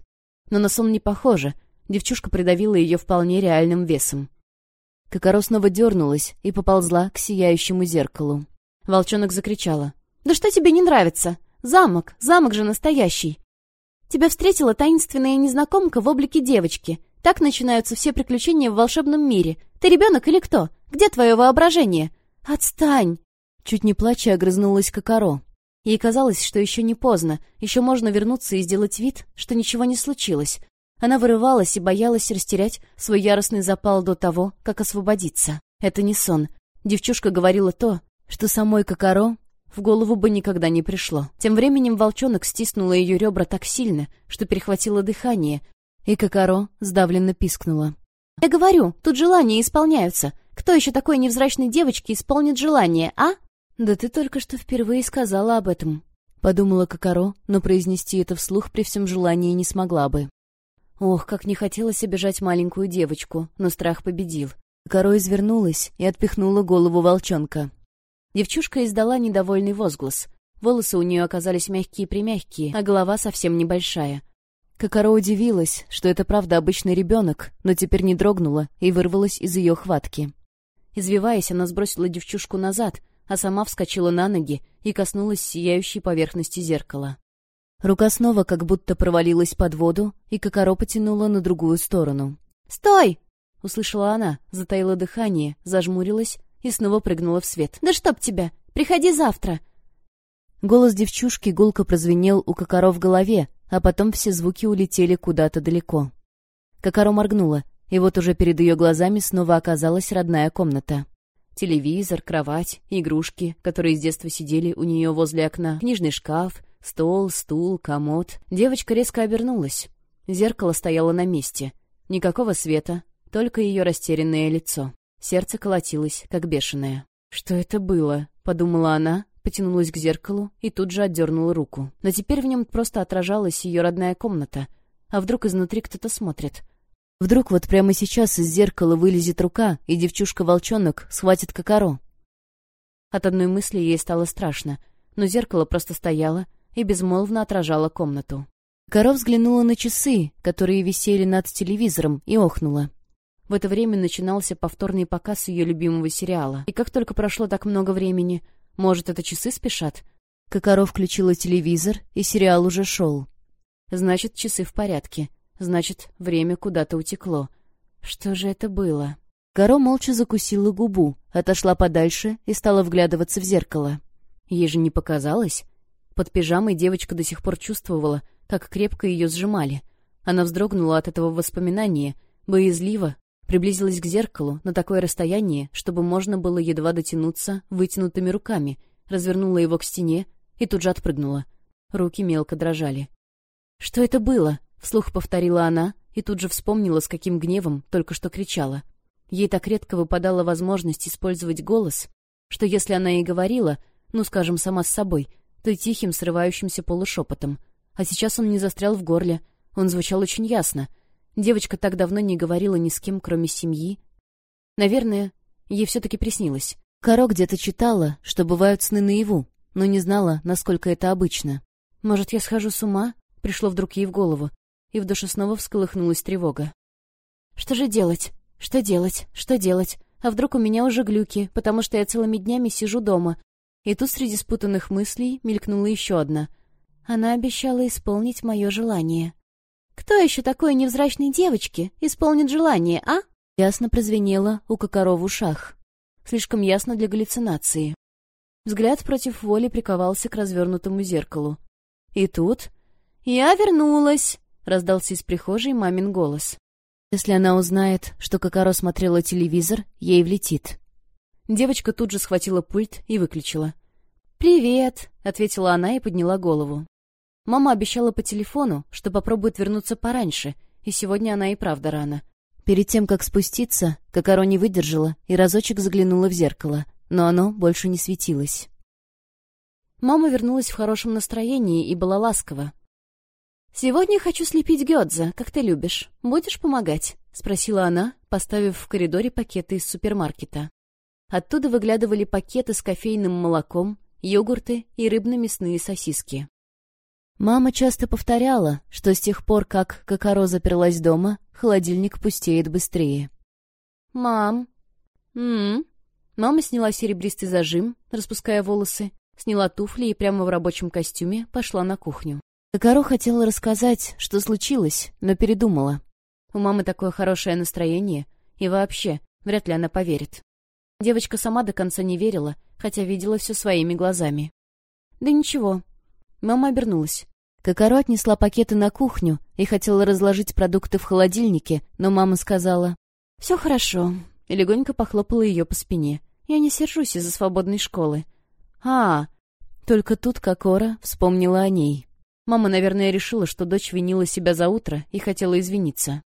Но на сон не похоже, девчушка придавила ее вполне реальным весом. Кокоро снова дернулась и поползла к сияющему зеркалу. Волчонок закричала. «Да что тебе не нравится? Замок, замок же настоящий!» «Тебя встретила таинственная незнакомка в облике девочки. Так начинаются все приключения в волшебном мире. Ты ребенок или кто? Где твое воображение?» «Отстань!» Чуть не плача огрызнулась Кокоро. Ей казалось, что еще не поздно, еще можно вернуться и сделать вид, что ничего не случилось. Она вырывалась и боялась растерять свой яростный запал до того, как освободиться. Это не сон. Девчушка говорила то, что самой Кокоро в голову бы никогда не пришло. Тем временем волчонок стиснула ее ребра так сильно, что перехватило дыхание, и Кокоро сдавленно пискнула. «Я говорю, тут желания исполняются. Кто еще такой невзрачной девочке исполнит желание, а?» «Да ты только что впервые сказала об этом», — подумала Кокоро, но произнести это вслух при всем желании не смогла бы. Ох, как не хотелось обижать маленькую девочку, но страх победил. Кокоро извернулась и отпихнула голову волчонка. Девчушка издала недовольный возглас. Волосы у нее оказались мягкие-примягкие, а голова совсем небольшая. Кокоро удивилась, что это правда обычный ребенок, но теперь не дрогнула и вырвалась из ее хватки. Извиваясь, она сбросила девчушку назад, а сама вскочила на ноги и коснулась сияющей поверхности зеркала. Рука снова как будто провалилась под воду, и Кокоро потянула на другую сторону. «Стой!» — услышала она, затаила дыхание, зажмурилась и снова прыгнула в свет. «Да чтоб тебя! Приходи завтра!» Голос девчушки гулко прозвенел у Кокоро в голове, а потом все звуки улетели куда-то далеко. Кокоро моргнула, и вот уже перед ее глазами снова оказалась родная комната. Телевизор, кровать, игрушки, которые с детства сидели у нее возле окна, книжный шкаф, стол, стул, комод. Девочка резко обернулась. Зеркало стояло на месте. Никакого света, только ее растерянное лицо. Сердце колотилось, как бешеное. «Что это было?» — подумала она, потянулась к зеркалу и тут же отдернула руку. Но теперь в нем просто отражалась ее родная комната. А вдруг изнутри кто-то смотрит? Вдруг вот прямо сейчас из зеркала вылезет рука, и девчушка-волчонок схватит кокоро. От одной мысли ей стало страшно, но зеркало просто стояло и безмолвно отражало комнату. Коро взглянула на часы, которые висели над телевизором, и охнула. В это время начинался повторный показ ее любимого сериала. И как только прошло так много времени, может, это часы спешат? Кокоро включила телевизор, и сериал уже шел. Значит, часы в порядке. Значит, время куда-то утекло. Что же это было? Коро молча закусила губу, отошла подальше и стала вглядываться в зеркало. Ей же не показалось. Под пижамой девочка до сих пор чувствовала, как крепко ее сжимали. Она вздрогнула от этого воспоминания, боязливо, Приблизилась к зеркалу на такое расстояние, чтобы можно было едва дотянуться вытянутыми руками, развернула его к стене и тут же отпрыгнула. Руки мелко дрожали. «Что это было?» — вслух повторила она и тут же вспомнила, с каким гневом только что кричала. Ей так редко выпадала возможность использовать голос, что если она и говорила, ну, скажем, сама с собой, то тихим, срывающимся полушепотом. А сейчас он не застрял в горле, он звучал очень ясно. Девочка так давно не говорила ни с кем, кроме семьи. Наверное, ей все-таки приснилось. Каро где-то читала, что бывают сны наяву, но не знала, насколько это обычно. «Может, я схожу с ума?» — пришло вдруг ей в голову, и в душе снова всколыхнулась тревога. «Что же делать? Что делать? Что делать? А вдруг у меня уже глюки, потому что я целыми днями сижу дома?» И тут среди спутанных мыслей мелькнула еще одна. Она обещала исполнить мое желание. «Кто еще такой невзрачной девочки исполнит желание, а?» Ясно прозвенело у Кокоро в ушах. Слишком ясно для галлюцинации. Взгляд против воли приковался к развернутому зеркалу. И тут... «Я вернулась!» — раздался из прихожей мамин голос. Если она узнает, что Кокоро смотрела телевизор, ей влетит. Девочка тут же схватила пульт и выключила. «Привет!» — ответила она и подняла голову. Мама обещала по телефону, что попробует вернуться пораньше, и сегодня она и правда рано. Перед тем, как спуститься, Кокоро не выдержала и разочек заглянула в зеркало, но оно больше не светилось. Мама вернулась в хорошем настроении и была ласкова. «Сегодня хочу слепить гёдза, как ты любишь. Будешь помогать?» — спросила она, поставив в коридоре пакеты из супермаркета. Оттуда выглядывали пакеты с кофейным молоком, йогурты и рыбно-мясные сосиски. Мама часто повторяла, что с тех пор, как Кокоро заперлась дома, холодильник пустеет быстрее. «Мам!» «М-м-м?» Мама сняла серебристый зажим, распуская волосы, сняла туфли и прямо в рабочем костюме пошла на кухню. Кокоро хотела рассказать, что случилось, но передумала. У мамы такое хорошее настроение, и вообще, вряд ли она поверит. Девочка сама до конца не верила, хотя видела все своими глазами. «Да ничего, Мама обернулась. Кокоро отнесла пакеты на кухню и хотела разложить продукты в холодильнике, но мама сказала «Все хорошо», и легонько похлопала ее по спине. «Я не сержусь из-за свободной школы». «А, только тут Кокора вспомнила о ней. Мама, наверное, решила, что дочь винила себя за утро и хотела извиниться.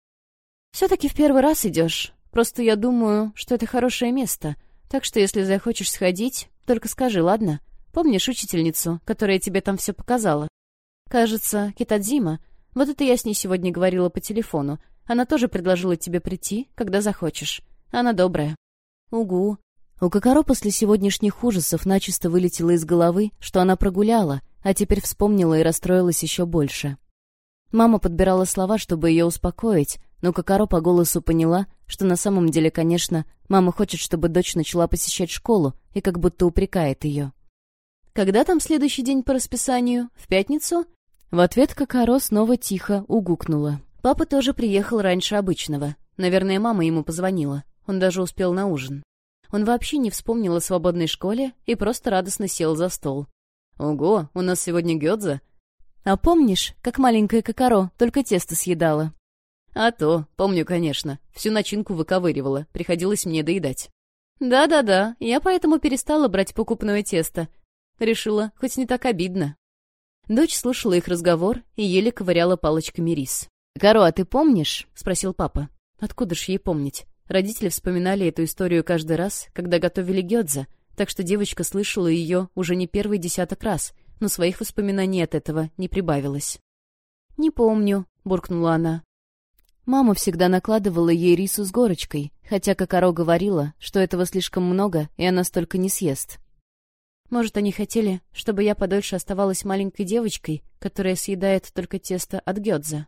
«Все-таки в первый раз идешь. Просто я думаю, что это хорошее место. Так что если захочешь сходить, только скажи, ладно? Помнишь учительницу, которая тебе там все показала? Кажется, Китадзима. Вот это я с ней сегодня говорила по телефону. Она тоже предложила тебе прийти, когда захочешь. Она добрая. Угу. У Кокоро после сегодняшних ужасов начисто вылетело из головы, что она прогуляла, а теперь вспомнила и расстроилась еще больше. Мама подбирала слова, чтобы ее успокоить, но Кокоро по голосу поняла, что на самом деле, конечно, мама хочет, чтобы дочь начала посещать школу и как будто упрекает ее. «Когда там следующий день по расписанию? В пятницу?» В ответ Кокаро снова тихо угукнула. Папа тоже приехал раньше обычного. Наверное, мама ему позвонила. Он даже успел на ужин. Он вообще не вспомнил о свободной школе и просто радостно сел за стол. «Ого, у нас сегодня гёдза?» «А помнишь, как маленькая Кокаро только тесто съедала?» «А то, помню, конечно. Всю начинку выковыривала, приходилось мне доедать». «Да-да-да, я поэтому перестала брать покупное тесто. Решила, хоть не так обидно. Дочь слушала их разговор и еле ковыряла палочками рис. «Каро, а ты помнишь?» — спросил папа. «Откуда ж ей помнить?» Родители вспоминали эту историю каждый раз, когда готовили гёдза, так что девочка слышала ее уже не первый десяток раз, но своих воспоминаний от этого не прибавилось. «Не помню», — буркнула она. Мама всегда накладывала ей рису с горочкой, хотя Кокоро говорила, что этого слишком много, и она столько не съест. Может, они хотели, чтобы я подольше оставалась маленькой девочкой, которая съедает только тесто от гёдза.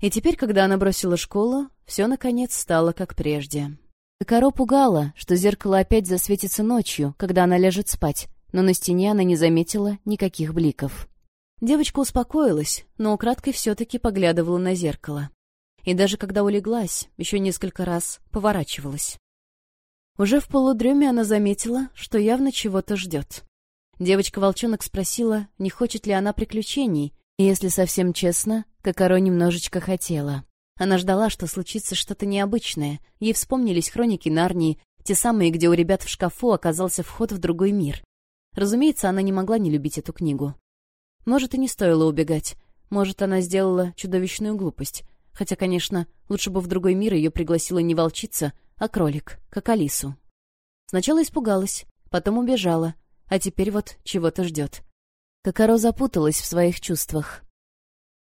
И теперь, когда она бросила школу, все, наконец, стало как прежде. Коро пугала, что зеркало опять засветится ночью, когда она ляжет спать, но на стене она не заметила никаких бликов. Девочка успокоилась, но украдкой все-таки поглядывала на зеркало. И даже когда улеглась, еще несколько раз поворачивалась. Уже в полудреме она заметила, что явно чего-то ждет. Девочка-волчонок спросила, не хочет ли она приключений, и, если совсем честно, Кокоро немножечко хотела. Она ждала, что случится что-то необычное. Ей вспомнились хроники Нарнии, те самые, где у ребят в шкафу оказался вход в другой мир. Разумеется, она не могла не любить эту книгу. Может, и не стоило убегать. Может, она сделала чудовищную глупость. Хотя, конечно, лучше бы в другой мир ее пригласила не волчица, а кролик, как Алису. Сначала испугалась, потом убежала, а теперь вот чего-то ждет. Кокоро запуталась в своих чувствах.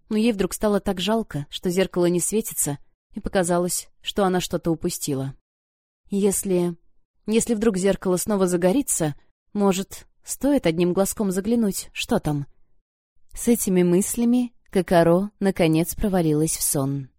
Но ей вдруг стало так жалко, что зеркало не светится, и показалось, что она что-то упустила. Если... Если вдруг зеркало снова загорится, может, стоит одним глазком заглянуть, что там? С этими мыслями Кокоро, наконец, провалилась в сон.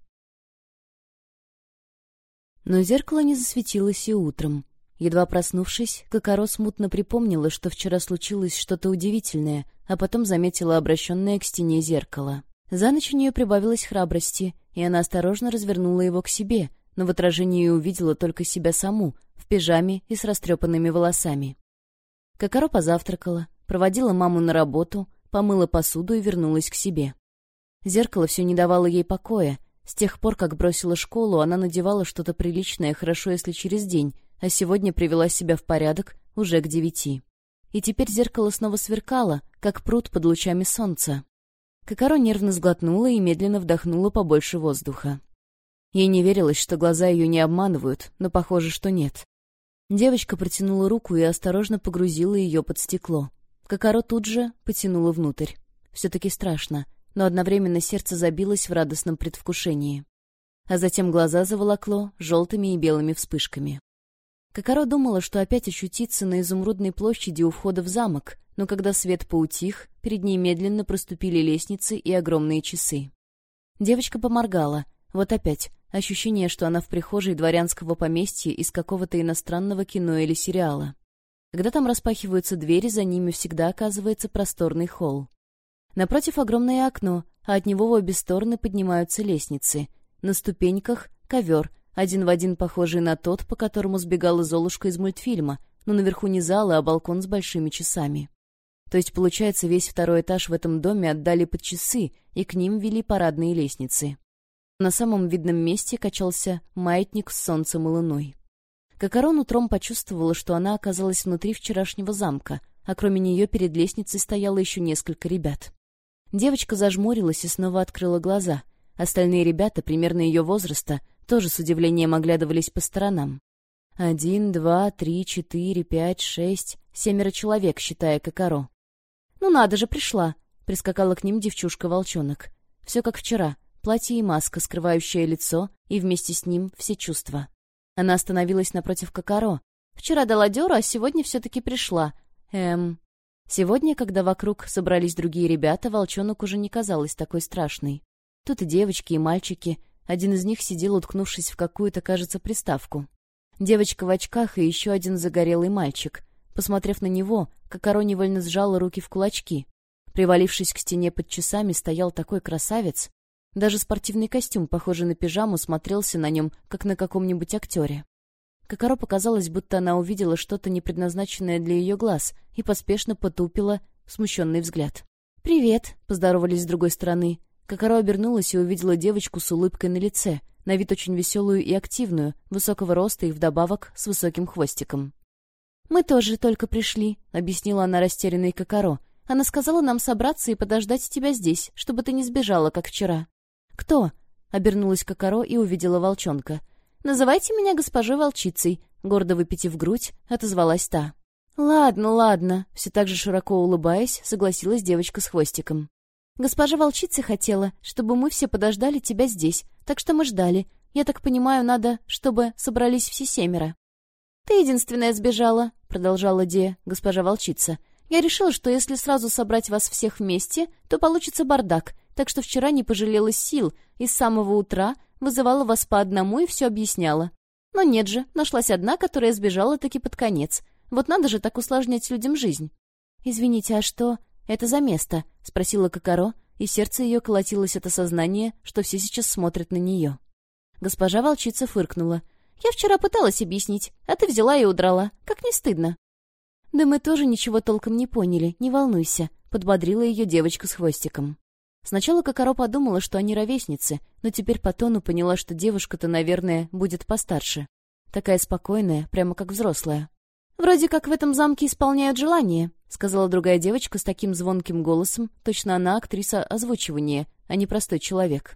Но зеркало не засветилось и утром. Едва проснувшись, Кокоро смутно припомнила, что вчера случилось что-то удивительное, а потом заметила обращенное к стене зеркало. За ночь у нее прибавилось храбрости, и она осторожно развернула его к себе, но в отражении увидела только себя саму, в пижаме и с растрепанными волосами. Кокоро позавтракала, проводила маму на работу, помыла посуду и вернулась к себе. Зеркало все не давало ей покоя. С тех пор, как бросила школу, она надевала что-то приличное, хорошо, если через день, а сегодня привела себя в порядок уже к девяти. И теперь зеркало снова сверкало, как пруд под лучами солнца. Кокоро нервно сглотнула и медленно вдохнула побольше воздуха. Ей не верилось, что глаза ее не обманывают, но похоже, что нет. Девочка протянула руку и осторожно погрузила ее под стекло. Кокоро тут же потянула внутрь. Все-таки страшно, но одновременно сердце забилось в радостном предвкушении. А затем глаза заволокло желтыми и белыми вспышками. Кокоро думала, что опять ощутится на изумрудной площади у входа в замок, но когда свет поутих, перед ней медленно проступили лестницы и огромные часы. Девочка поморгала. Вот опять. Ощущение, что она в прихожей дворянского поместья из какого-то иностранного кино или сериала. Когда там распахиваются двери, за ними всегда оказывается просторный холл. Напротив огромное окно, а от него в обе стороны поднимаются лестницы. На ступеньках — ковер, один в один похожий на тот, по которому сбегала Золушка из мультфильма, но наверху не зал, а балкон с большими часами. То есть, получается, весь второй этаж в этом доме отдали под часы, и к ним вели парадные лестницы. На самом видном месте качался маятник с солнцем и луной. Кокорон утром почувствовала, что она оказалась внутри вчерашнего замка, а кроме нее перед лестницей стояло еще несколько ребят. Девочка зажмурилась и снова открыла глаза. Остальные ребята, примерно ее возраста, тоже с удивлением оглядывались по сторонам. Один, два, три, четыре, пять, шесть, семеро человек, считая Кокоро. «Ну надо же, пришла!» — прискакала к ним девчушка-волчонок. Все как вчера. Платье и маска, скрывающее лицо, и вместе с ним все чувства. Она остановилась напротив Кокоро. «Вчера дала дёру, а сегодня все-таки пришла. Эм...» Сегодня, когда вокруг собрались другие ребята, волчонок уже не казалась такой страшной. Тут и девочки, и мальчики. Один из них сидел, уткнувшись в какую-то, кажется, приставку. Девочка в очках и еще один загорелый мальчик. Посмотрев на него, Кокоро невольно сжала руки в кулачки. Привалившись к стене под часами, стоял такой красавец. Даже спортивный костюм, похожий на пижаму, смотрелся на нем, как на каком-нибудь актере. Кокоро показалось, будто она увидела что-то непредназначенное для ее глаз и поспешно потупила смущенный взгляд. «Привет», — поздоровались с другой стороны. Кокоро обернулась и увидела девочку с улыбкой на лице, на вид очень веселую и активную, высокого роста и вдобавок с высоким хвостиком. «Мы тоже только пришли», — объяснила она растерянной Кокоро. «Она сказала нам собраться и подождать тебя здесь, чтобы ты не сбежала, как вчера». «Кто?» — обернулась Кокоро и увидела волчонка. «Называйте меня госпожой волчицей», — гордо выпитив грудь, отозвалась та. «Ладно, ладно», — все так же широко улыбаясь, согласилась девочка с хвостиком. «Госпожа волчица хотела, чтобы мы все подождали тебя здесь, так что мы ждали. Я так понимаю, надо, чтобы собрались все семеро». «Ты единственная сбежала», — продолжала Де, госпожа волчица. «Я решила, что если сразу собрать вас всех вместе, то получится бардак, так что вчера не пожалела сил и с самого утра вызывала вас по одному и все объясняла. Но нет же, нашлась одна, которая сбежала таки под конец. Вот надо же так усложнять людям жизнь». «Извините, а что это за место?» — спросила Кокоро, и сердце ее колотилось от осознания, что все сейчас смотрят на нее. Госпожа волчица фыркнула — я вчера пыталась объяснить, а ты взяла и удрала. Как не стыдно?» «Да мы тоже ничего толком не поняли, не волнуйся», — подбодрила ее девочка с хвостиком. Сначала Кокоро подумала, что они ровесницы, но теперь по тону поняла, что девушка-то, наверное, будет постарше. Такая спокойная, прямо как взрослая. «Вроде как в этом замке исполняют желания», — сказала другая девочка с таким звонким голосом, точно она актриса озвучивания, а не простой человек.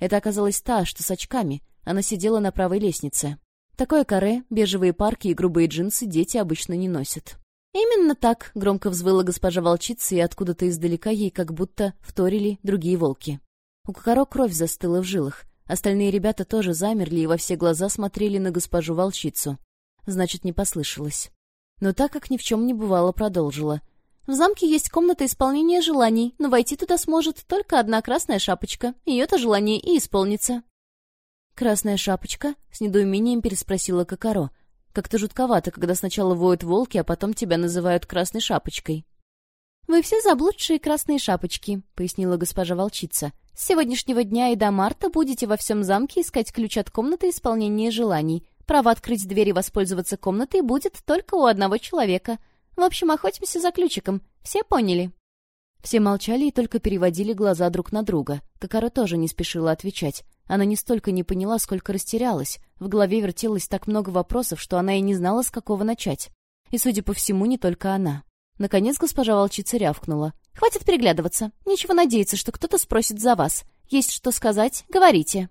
Это оказалась та, что с очками, она сидела на правой лестнице. Такое каре, бежевые парки и грубые джинсы дети обычно не носят. «Именно так», — громко взвыла госпожа волчица, и откуда-то издалека ей как будто вторили другие волки. У Кокоро кровь застыла в жилах. Остальные ребята тоже замерли и во все глаза смотрели на госпожу волчицу. Значит, не послышалось. Но так как ни в чем не бывало, продолжила. «В замке есть комната исполнения желаний, но войти туда сможет только одна красная шапочка. Ее-то желание и исполнится». «Красная шапочка?» — с недоумением переспросила Кокоро. «Как-то жутковато, когда сначала воют волки, а потом тебя называют красной шапочкой». «Вы все заблудшие красные шапочки», — пояснила госпожа волчица. С сегодняшнего дня и до марта будете во всем замке искать ключ от комнаты исполнения желаний. Право открыть дверь и воспользоваться комнатой будет только у одного человека. В общем, охотимся за ключиком. Все поняли?» Все молчали и только переводили глаза друг на друга. Кокаро тоже не спешила отвечать. Она не столько не поняла, сколько растерялась. В голове вертелось так много вопросов, что она и не знала, с какого начать. И, судя по всему, не только она. Наконец госпожа волчица рявкнула. Хватит переглядываться. Нечего надеяться, что кто-то спросит за вас. Есть что сказать? Говорите».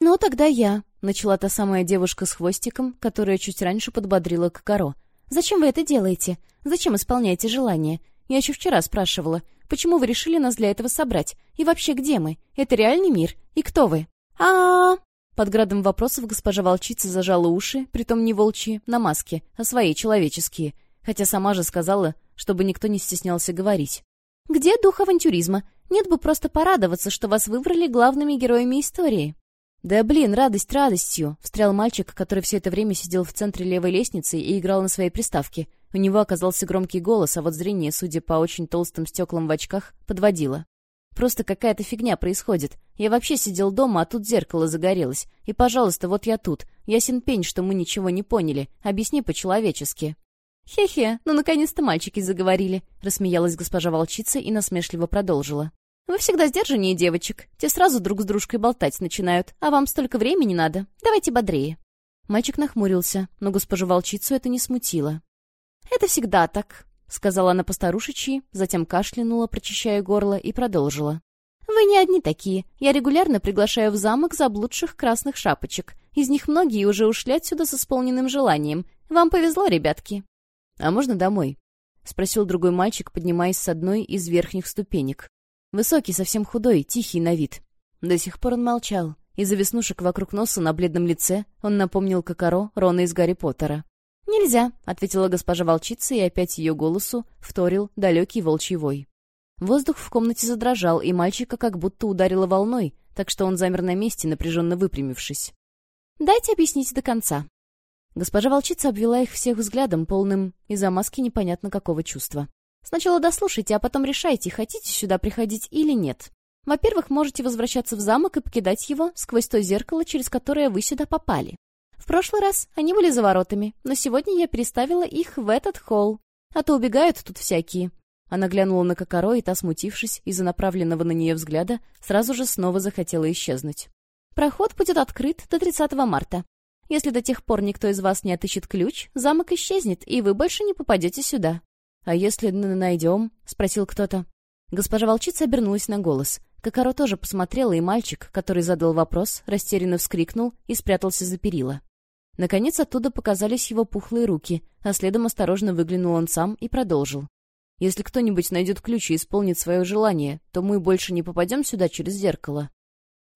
«Ну, тогда я», — начала та самая девушка с хвостиком, которая чуть раньше подбодрила Кокоро. «Зачем вы это делаете? Зачем исполняете желание? Я еще вчера спрашивала, почему вы решили нас для этого собрать? И вообще, где мы? Это реальный мир? И кто вы?» а, -а, -а Под градом вопросов госпожа волчица зажала уши, притом не волчьи, на маске, а свои человеческие, хотя сама же сказала, чтобы никто не стеснялся говорить. Где дух авантюризма? Нет бы просто порадоваться, что вас выбрали главными героями истории». «Да блин, радость радостью!» — встрял мальчик, который все это время сидел в центре левой лестницы и играл на своей приставке. У него оказался громкий голос, а вот зрение, судя по очень толстым стеклам в очках, подводило. «Просто какая-то фигня происходит. Я вообще сидел дома, а тут зеркало загорелось. И, пожалуйста, вот я тут. Ясен пень, что мы ничего не поняли. Объясни по-человечески». «Хе-хе, ну наконец-то мальчики заговорили», — рассмеялась госпожа волчица и насмешливо продолжила. «Вы всегда сдержаннее девочек. Те сразу друг с дружкой болтать начинают, а вам столько времени надо. Давайте бодрее». Мальчик нахмурился, но госпожу волчицу это не смутило. «Это всегда так», — сказала она постарушечьи, затем кашлянула, прочищая горло, и продолжила. «Вы не одни такие. Я регулярно приглашаю в замок заблудших красных шапочек. Из них многие уже ушли отсюда с исполненным желанием. Вам повезло, ребятки». «А можно домой?» — спросил другой мальчик, поднимаясь с одной из верхних ступенек. Высокий, совсем худой, тихий на вид. До сих пор он молчал. Из-за веснушек вокруг носа на бледном лице он напомнил Кокоро Рона из Гарри Поттера. «Нельзя», — ответила госпожа волчица, и опять ее голосу вторил далекий волчий вой. Воздух в комнате задрожал, и мальчика как будто ударило волной, так что он замер на месте, напряженно выпрямившись. «Дайте объяснить до конца», Госпожа волчица обвела их всех взглядом, полным из-за маски непонятно какого чувства. «Сначала дослушайте, а потом решайте, хотите сюда приходить или нет. Во-первых, можете возвращаться в замок и покидать его сквозь то зеркало, через которое вы сюда попали. В прошлый раз они были за воротами, но сегодня я переставила их в этот холл. А то убегают тут всякие». Она глянула на Кокоро, и та, смутившись из-за направленного на нее взгляда, сразу же снова захотела исчезнуть. «Проход будет открыт до 30 марта. Если до тех пор никто из вас не отыщет ключ, замок исчезнет, и вы больше не попадете сюда». «А если найдем?» — спросил кто-то. Госпожа волчица обернулась на голос. Кокоро тоже посмотрела, и мальчик, который задал вопрос, растерянно вскрикнул и спрятался за перила. Наконец оттуда показались его пухлые руки, а следом осторожно выглянул он сам и продолжил. «Если кто-нибудь найдет ключ и исполнит свое желание, то мы больше не попадем сюда через зеркало.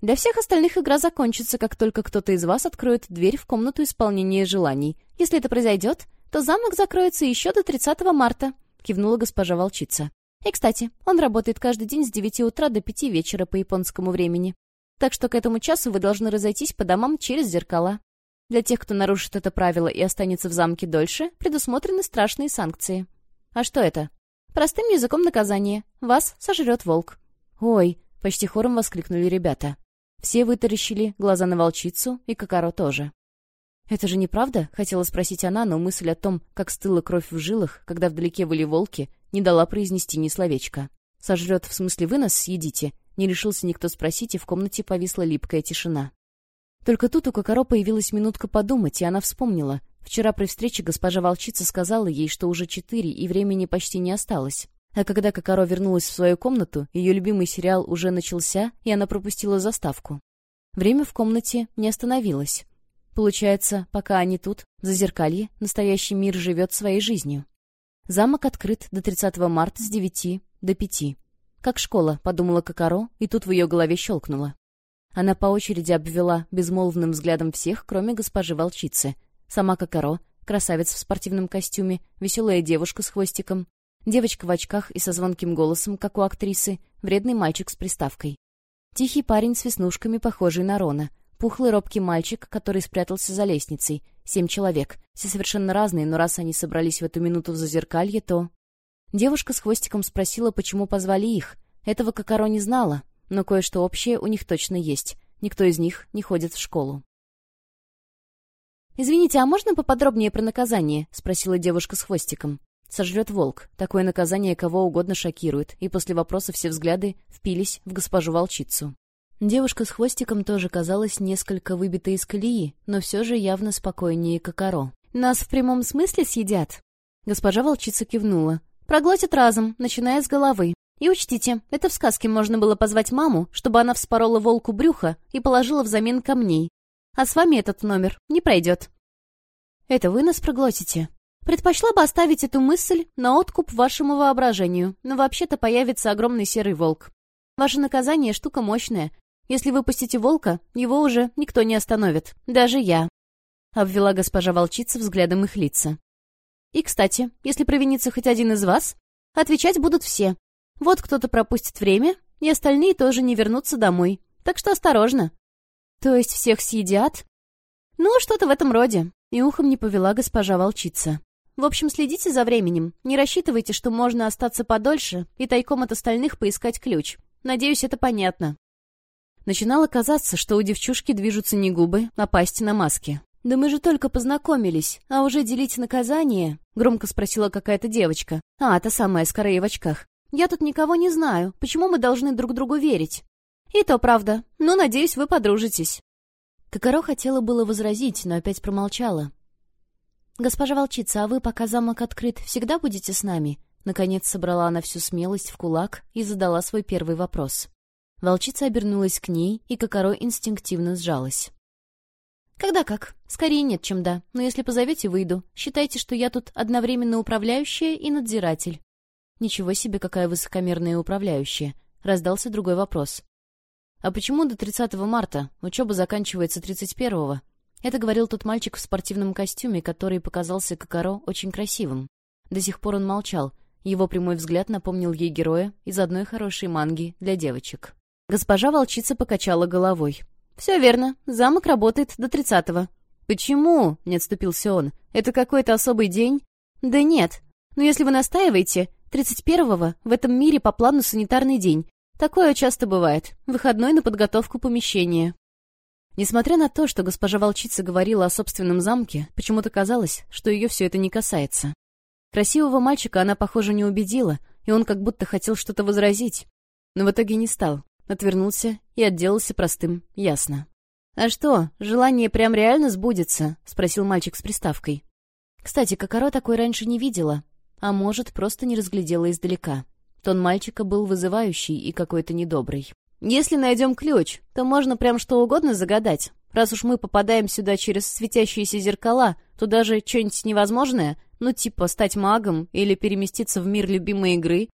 Для всех остальных игра закончится, как только кто-то из вас откроет дверь в комнату исполнения желаний. Если это произойдет, то замок закроется еще до 30 марта», — кивнула госпожа волчица. «И, кстати, он работает каждый день с 9 утра до 5 вечера по японскому времени. Так что к этому часу вы должны разойтись по домам через зеркала. Для тех, кто нарушит это правило и останется в замке дольше, предусмотрены страшные санкции. А что это? Простым языком наказание. Вас сожрет волк». «Ой!» — почти хором воскликнули ребята. Все вытаращили глаза на волчицу, и Кокаро тоже. «Это же неправда?» — хотела спросить она, но мысль о том, как стыла кровь в жилах, когда вдалеке были волки, не дала произнести ни словечка. «Сожрет, в смысле вы нас съедите?» Не решился никто спросить, и в комнате повисла липкая тишина. Только тут у Кокаро появилась минутка подумать, и она вспомнила. Вчера при встрече госпожа волчица сказала ей, что уже четыре, и времени почти не осталось. А когда Кокаро вернулась в свою комнату, ее любимый сериал уже начался, и она пропустила заставку. Время в комнате не остановилось. Получается, пока они тут, в Зазеркалье, настоящий мир живет своей жизнью. Замок открыт до 30 марта с 9 до 5. «Как школа», — подумала Кокаро, и тут в ее голове щелкнуло. Она по очереди обвела безмолвным взглядом всех, кроме госпожи волчицы. Сама Кокаро, красавец в спортивном костюме, веселая девушка с хвостиком, девочка в очках и со звонким голосом, как у актрисы, вредный мальчик с приставкой. Тихий парень с веснушками, похожий на Рона, пухлый робкий мальчик, который спрятался за лестницей, семь человек, все совершенно разные, но раз они собрались в эту минуту в зазеркалье, то... Девушка с хвостиком спросила, почему позвали их. Этого Кокаро не знала, но кое-что общее у них точно есть. Никто из них не ходит в школу. «Извините, а можно поподробнее про наказание?» — спросила девушка с хвостиком. Сожрет волк. Такое наказание кого угодно шокирует, и после вопроса все взгляды впились в госпожу волчицу. Девушка с хвостиком тоже казалась несколько выбитой из колеи, но все же явно спокойнее Кокаро. «Нас в прямом смысле съедят?» Госпожа волчица кивнула. Проглотят разом, начиная с головы. И учтите, это в сказке можно было позвать маму, чтобы она вспорола волку брюхо и положила взамен камней. А с вами этот номер не пройдет. Это вы нас проглотите? Предпочла бы оставить эту мысль на откуп вашему воображению, но вообще-то появится огромный серый волк. Ваше наказание — штука мощная. Если выпустите волка, его уже никто не остановит, даже я. Обвела госпожа волчица взглядом их лица. И, кстати, если провинится хоть один из вас, отвечать будут все. Вот кто-то пропустит время, и остальные тоже не вернутся домой. Так что осторожно. То есть всех съедят? Ну, что-то в этом роде. И ухом не повела госпожа волчица. В общем, следите за временем. Не рассчитывайте, что можно остаться подольше и тайком от остальных поискать ключ. Надеюсь, это понятно. Начинало казаться, что у девчушки движутся не губы, а пасть на маске. «Да мы же только познакомились, а уже делить наказание?» — громко спросила какая-то девочка. «А, та самая, скорее в очках. Я тут никого не знаю. Почему мы должны друг другу верить?» «И то правда. Но, надеюсь, вы подружитесь». Кокоро хотела было возразить, но опять промолчала. «Госпожа волчица, а вы, пока замок открыт, всегда будете с нами?» Наконец собрала она всю смелость в кулак и задала свой первый вопрос. Волчица обернулась к ней, и Кокоро инстинктивно сжалась. «Когда как. Скорее нет, чем да. Но если позовете, выйду. Считайте, что я тут одновременно управляющая и надзиратель». «Ничего себе, какая высокомерная управляющая!» Раздался другой вопрос. «А почему до 30 марта? Учеба заканчивается 31-го?» Это говорил тот мальчик в спортивном костюме, который показался Кокоро очень красивым. До сих пор он молчал. Его прямой взгляд напомнил ей героя из одной хорошей манги для девочек. Госпожа волчица покачала головой. «Все верно. Замок работает до тридцатого». «Почему?» — не отступился он. «Это какой-то особый день?» «Да нет. Но если вы настаиваете, тридцать первого в этом мире по плану санитарный день. Такое часто бывает. Выходной на подготовку помещения». Несмотря на то, что госпожа волчица говорила о собственном замке, почему-то казалось, что ее все это не касается. Красивого мальчика она, похоже, не убедила, и он как будто хотел что-то возразить. Но в итоге не стал, отвернулся и отделался простым «ясно». «А что, желание прям реально сбудется?» — спросил мальчик с приставкой. Кстати, Кокоро такой раньше не видела, а может, просто не разглядела издалека. Тон мальчика был вызывающий и какой-то недобрый. «Если найдем ключ, то можно прям что угодно загадать. Раз уж мы попадаем сюда через светящиеся зеркала, то даже что-нибудь невозможное, ну типа стать магом или переместиться в мир любимой игры,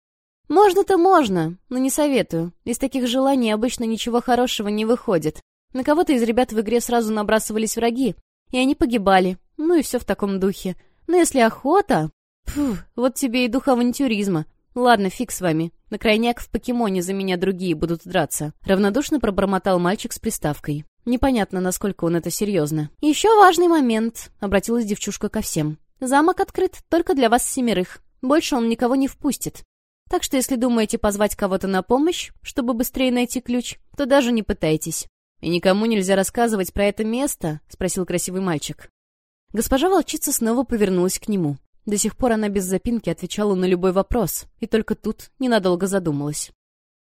«Можно-то можно, но не советую. Из таких желаний обычно ничего хорошего не выходит. На кого-то из ребят в игре сразу набрасывались враги, и они погибали. Ну и все в таком духе. Но если охота... Фу, вот тебе и дух авантюризма. Ладно, фиг с вами. На крайняк в покемоне за меня другие будут драться. Равнодушно пробормотал мальчик с приставкой. Непонятно, насколько он это серьезно. «Еще важный момент», — обратилась девчушка ко всем. «Замок открыт только для вас семерых. Больше он никого не впустит. Так что если думаете позвать кого-то на помощь, чтобы быстрее найти ключ, то даже не пытайтесь. «И никому нельзя рассказывать про это место?» — спросил красивый мальчик. Госпожа волчица снова повернулась к нему. До сих пор она без запинки отвечала на любой вопрос, и только тут ненадолго задумалась.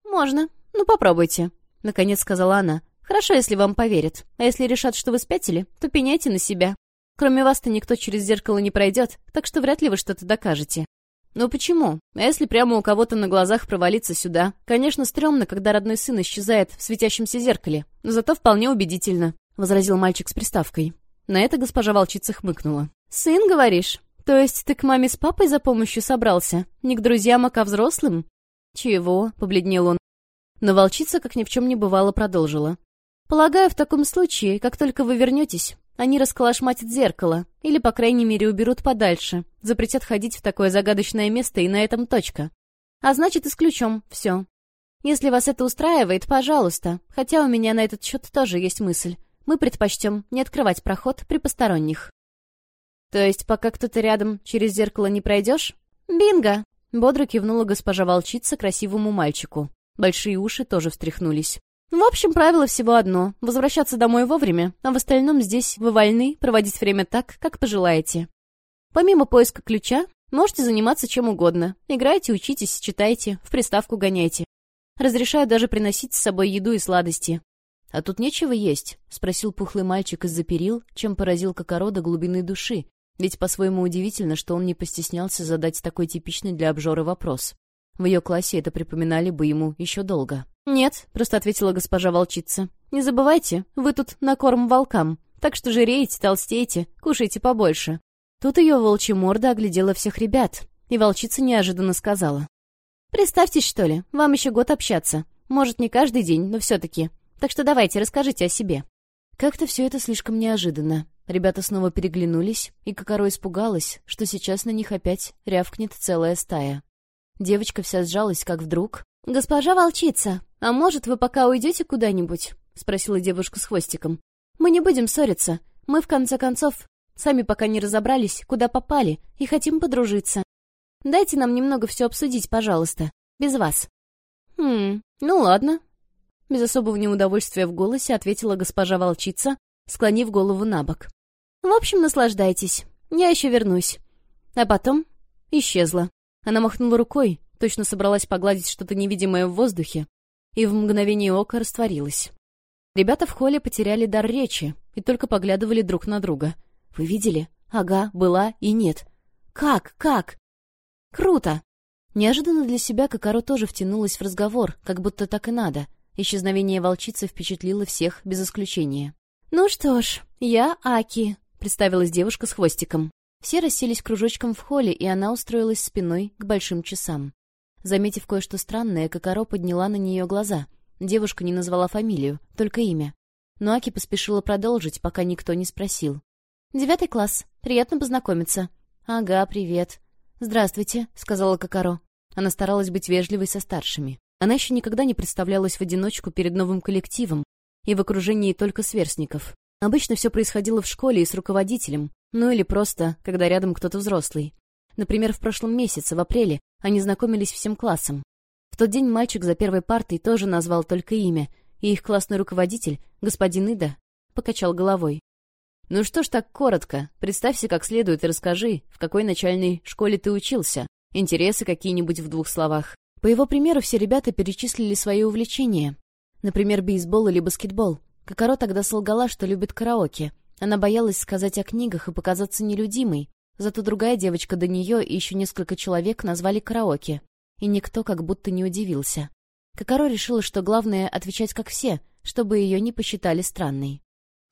«Можно. Ну, попробуйте», — наконец сказала она. «Хорошо, если вам поверят. А если решат, что вы спятили, то пеняйте на себя. Кроме вас-то никто через зеркало не пройдет, так что вряд ли вы что-то докажете. «Ну почему? А если прямо у кого-то на глазах провалиться сюда? Конечно, стрёмно, когда родной сын исчезает в светящемся зеркале, но зато вполне убедительно», — возразил мальчик с приставкой. На это госпожа волчица хмыкнула. «Сын, говоришь? То есть ты к маме с папой за помощью собрался? Не к друзьям, а ко взрослым?» «Чего?» — побледнел он. Но волчица, как ни в чем не бывало, продолжила. «Полагаю, в таком случае, как только вы вернетесь, они расколошматят зеркало, или, по крайней мере, уберут подальше, запретят ходить в такое загадочное место, и на этом точка. А значит, исключен все. Если вас это устраивает, пожалуйста, хотя у меня на этот счет тоже есть мысль. Мы предпочтем не открывать проход при посторонних. То есть, пока кто-то рядом, через зеркало не пройдешь? Бинго! Бодро кивнула госпожа волчица красивому мальчику. Большие уши тоже встряхнулись. В общем, правило всего одно — возвращаться домой вовремя, а в остальном здесь вы вольны проводить время так, как пожелаете. Помимо поиска ключа, можете заниматься чем угодно. Играйте, учитесь, читайте, в приставку гоняйте. Разрешаю даже приносить с собой еду и сладости. «А тут нечего есть?» — спросил пухлый мальчик из-за перил, чем поразил Кокоро до глубины души, ведь по-своему удивительно, что он не постеснялся задать такой типичный для обжоры вопрос. В ее классе это припоминали бы ему еще долго. «Нет», — просто ответила госпожа волчица. «Не забывайте, вы тут на корм волкам, так что жиреете, толстеете, кушайте побольше». Тут ее волчья морда оглядела всех ребят, и волчица неожиданно сказала. «Представьтесь, что ли, вам еще год общаться. Может, не каждый день, но все-таки. Так что давайте, расскажите о себе». Как-то все это слишком неожиданно. Ребята снова переглянулись, и Кокоро испугалась, что сейчас на них опять рявкнет целая стая. Девочка вся сжалась, как вдруг... «Госпожа волчица, а может, вы пока уйдете куда-нибудь?» — спросила девушка с хвостиком. «Мы не будем ссориться. Мы, в конце концов, сами пока не разобрались, куда попали, и хотим подружиться. Дайте нам немного все обсудить, пожалуйста. Без вас». «Хм, ну ладно». Без особого неудовольствия в голосе ответила госпожа волчица, склонив голову на бок. «В общем, наслаждайтесь. Я еще вернусь». А потом исчезла. Она махнула рукой, точно собралась погладить что-то невидимое в воздухе, и в мгновение ока растворилась. Ребята в холле потеряли дар речи и только поглядывали друг на друга. «Вы видели? Ага, была и нет. Как? Как? Круто!» Неожиданно для себя Кокоро тоже втянулась в разговор, как будто так и надо. Исчезновение волчицы впечатлило всех без исключения. «Ну что ж, я Аки», — представилась девушка с хвостиком. Все расселись кружочком в холле, и она устроилась спиной к большим часам. Заметив кое-что странное, Кокоро подняла на нее глаза. Девушка не назвала фамилию, только имя. Но Аки поспешила продолжить, пока никто не спросил. «Девятый класс. Приятно познакомиться». «Ага, привет». «Здравствуйте», — сказала Кокоро. Она старалась быть вежливой со старшими. Она еще никогда не представлялась в одиночку перед новым коллективом и в окружении только сверстников. Обычно все происходило в школе и с руководителем, ну или просто, когда рядом кто-то взрослый. Например, в прошлом месяце, в апреле, они знакомились всем классом. В тот день мальчик за первой партой тоже назвал только имя, и их классный руководитель, господин Ида, покачал головой. «Ну что ж так коротко? Представься как следует и расскажи, в какой начальной школе ты учился, интересы какие-нибудь в двух словах». По его примеру все ребята перечислили свои увлечения. Например, бейсбол или баскетбол. Кокоро тогда солгала, что любит караоке. Она боялась сказать о книгах и показаться нелюдимой, Зато другая девочка до нее и еще несколько человек назвали караоке. И никто как будто не удивился. Кокоро решила, что главное — отвечать как все, чтобы ее не посчитали странной.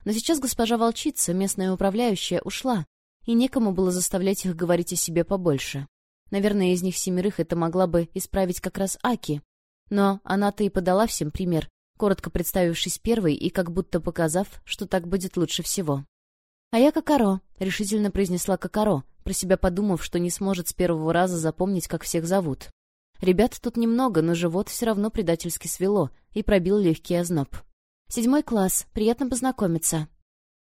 Но сейчас госпожа волчица, местная управляющая, ушла, и некому было заставлять их говорить о себе побольше. Наверное, из них семерых это могла бы исправить как раз Аки. Но она-то и подала всем пример, коротко представившись первой и как будто показав, что так будет лучше всего. «А я Кокоро», — решительно произнесла Кокоро, про себя подумав, что не сможет с первого раза запомнить, как всех зовут. Ребят тут немного, но живот все равно предательски свело и пробил легкий озноб. «Седьмой класс. Приятно познакомиться».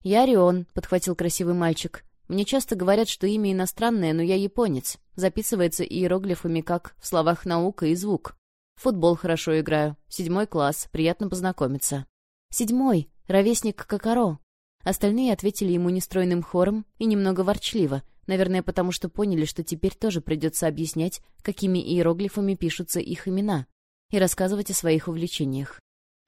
«Я Орион», — подхватил красивый мальчик. «Мне часто говорят, что имя иностранное, но я японец. Записывается иероглифами, как в словах «наука» и «звук». футбол хорошо играю. Седьмой класс. Приятно познакомиться». «Седьмой. Ровесник Кокоро», Остальные ответили ему нестройным хором и немного ворчливо, наверное, потому что поняли, что теперь тоже придется объяснять, какими иероглифами пишутся их имена, и рассказывать о своих увлечениях.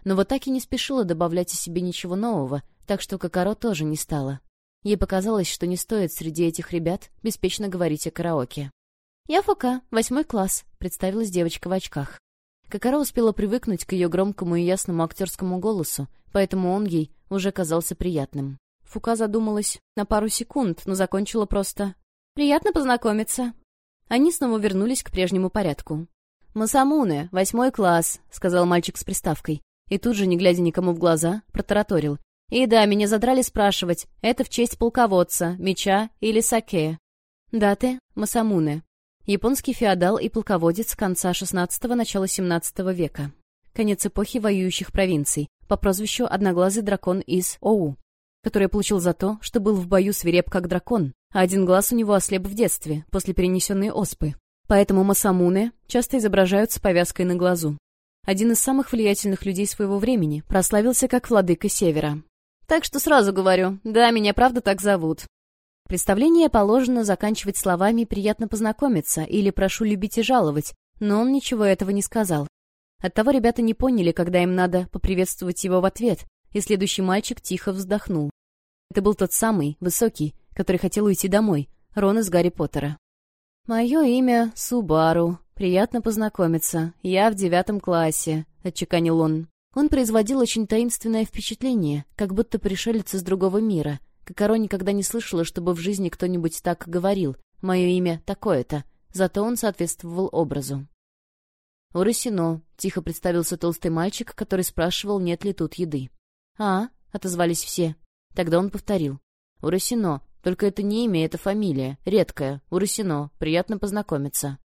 Но вот так и не спешила добавлять о себе ничего нового, так что Кокоро тоже не стала. Ей показалось, что не стоит среди этих ребят беспечно говорить о караоке. «Я Фока, восьмой класс», — представилась девочка в очках. Кокоро успела привыкнуть к ее громкому и ясному актерскому голосу, поэтому он ей уже казался приятным. Фука задумалась на пару секунд, но закончила просто «Приятно познакомиться». Они снова вернулись к прежнему порядку. «Масамуне, восьмой класс», — сказал мальчик с приставкой. И тут же, не глядя никому в глаза, протараторил. «И да, меня задрали спрашивать, это в честь полководца, меча или саке?» Даты — Масамуне. Японский феодал и полководец конца XVI – начала XVII века. Конец эпохи воюющих провинций, по прозвищу «Одноглазый дракон» из Оу, который получил за то, что был в бою свиреп как дракон, а один глаз у него ослеп в детстве, после перенесенной оспы. Поэтому Масамуне часто изображают с повязкой на глазу. Один из самых влиятельных людей своего времени прославился как владыка Севера. Так что сразу говорю, да, меня правда так зовут. Представление положено заканчивать словами «приятно познакомиться» или «прошу любить и жаловать», но он ничего этого не сказал. Оттого ребята не поняли, когда им надо поприветствовать его в ответ, и следующий мальчик тихо вздохнул. Это был тот самый, высокий, который хотел уйти домой, Рон из Гарри Поттера. «Мое имя Субару. Приятно познакомиться. Я в девятом классе», — отчеканил он. Он производил очень таинственное впечатление, как будто пришелец из другого мира. Кокоро никогда не слышала, чтобы в жизни кто-нибудь так говорил. «Мое имя такое-то». Зато он соответствовал образу. «Урасино», — тихо представился толстый мальчик, который спрашивал, нет ли тут еды. «А?» — отозвались все. Тогда он повторил. «Урасино. Только это не имя, это фамилия. Редкая. Урасино. Приятно познакомиться».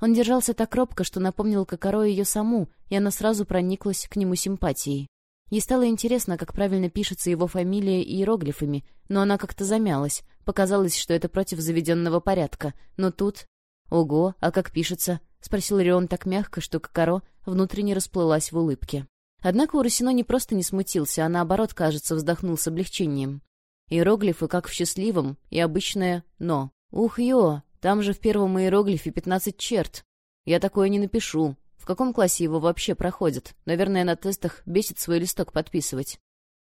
Он держался так робко, что напомнил Кокоро ее саму, и она сразу прониклась к нему симпатией. Ей стало интересно, как правильно пишется его фамилия иероглифами, но она как-то замялась. Показалось, что это против заведенного порядка. Но тут... «Ого, а как пишется?» — спросил Рион так мягко, что Кокоро внутренне расплылась в улыбке. Однако Урасино не просто не смутился, а наоборот, кажется, вздохнул с облегчением. Иероглифы как в счастливом и обычное «но». «Ух, ё, там же в первом иероглифе пятнадцать черт. Я такое не напишу. В каком классе его вообще проходят? Наверное, на тестах бесит свой листок подписывать.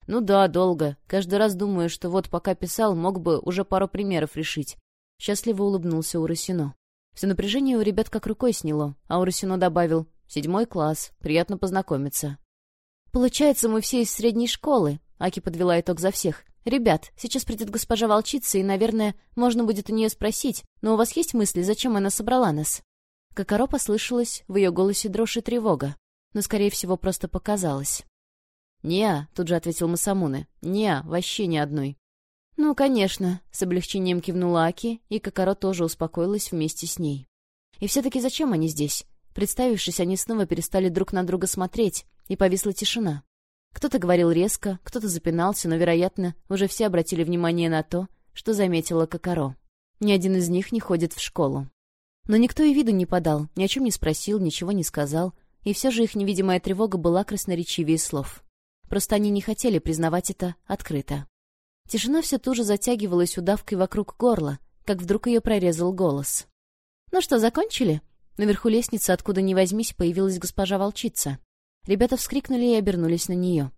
Ну да, долго. Каждый раз думаю, что вот пока писал, мог бы уже пару примеров решить. Счастливо улыбнулся Урасино. Все напряжение у ребят как рукой сняло, а Урасино добавил «Седьмой класс, приятно познакомиться». «Получается, мы все из средней школы», — Аки подвела итог за всех. «Ребят, сейчас придет госпожа волчица, и, наверное, можно будет у нее спросить, но у вас есть мысли, зачем она собрала нас?» Кокоро послышалась в ее голосе дрожь и тревога, но, скорее всего, просто показалось. «Не-а», тут же ответил Масамуне. «Не-а, вообще ни одной». «Ну, конечно», — с облегчением кивнула Аки, и Кокоро тоже успокоилась вместе с ней. «И все-таки зачем они здесь?» Представившись, они снова перестали друг на друга смотреть, и повисла тишина. Кто-то говорил резко, кто-то запинался, но, вероятно, уже все обратили внимание на то, что заметила Кокоро. Ни один из них не ходит в школу. Но никто и виду не подал, ни о чем не спросил, ничего не сказал, и все же их невидимая тревога была красноречивее слов. Просто они не хотели признавать это открыто. Тишина все туже затягивалась удавкой вокруг горла, как вдруг ее прорезал голос. «Ну что, закончили?» Наверху лестницы, откуда ни возьмись, появилась госпожа волчица. Ребята вскрикнули и обернулись на нее.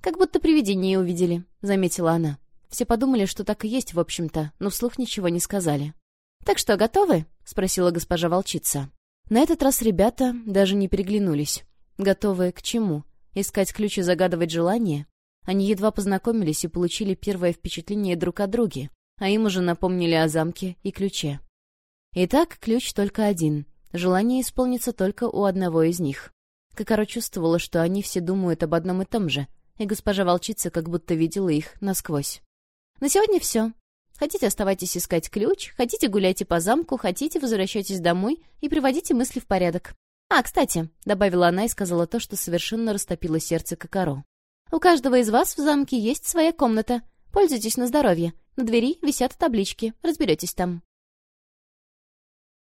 «Как будто привидение увидели», — заметила она. Все подумали, что так и есть, в общем-то, но вслух ничего не сказали. «Так что, готовы?» — спросила госпожа волчица. На этот раз ребята даже не переглянулись. Готовы к чему? Искать ключ и загадывать желание? Они едва познакомились и получили первое впечатление друг о друге, а им уже напомнили о замке и ключе. Итак, ключ только один. Желание исполнится только у одного из них. Кокоро чувствовала, что они все думают об одном и том же, и госпожа волчица как будто видела их насквозь. «На сегодня все. Хотите, оставайтесь искать ключ, хотите, гуляйте по замку, хотите, возвращайтесь домой и приводите мысли в порядок. А, кстати», — добавила она и сказала то, что совершенно растопило сердце Кокоро. «У каждого из вас в замке есть своя комната. Пользуйтесь на здоровье. На двери висят таблички. Разберетесь там».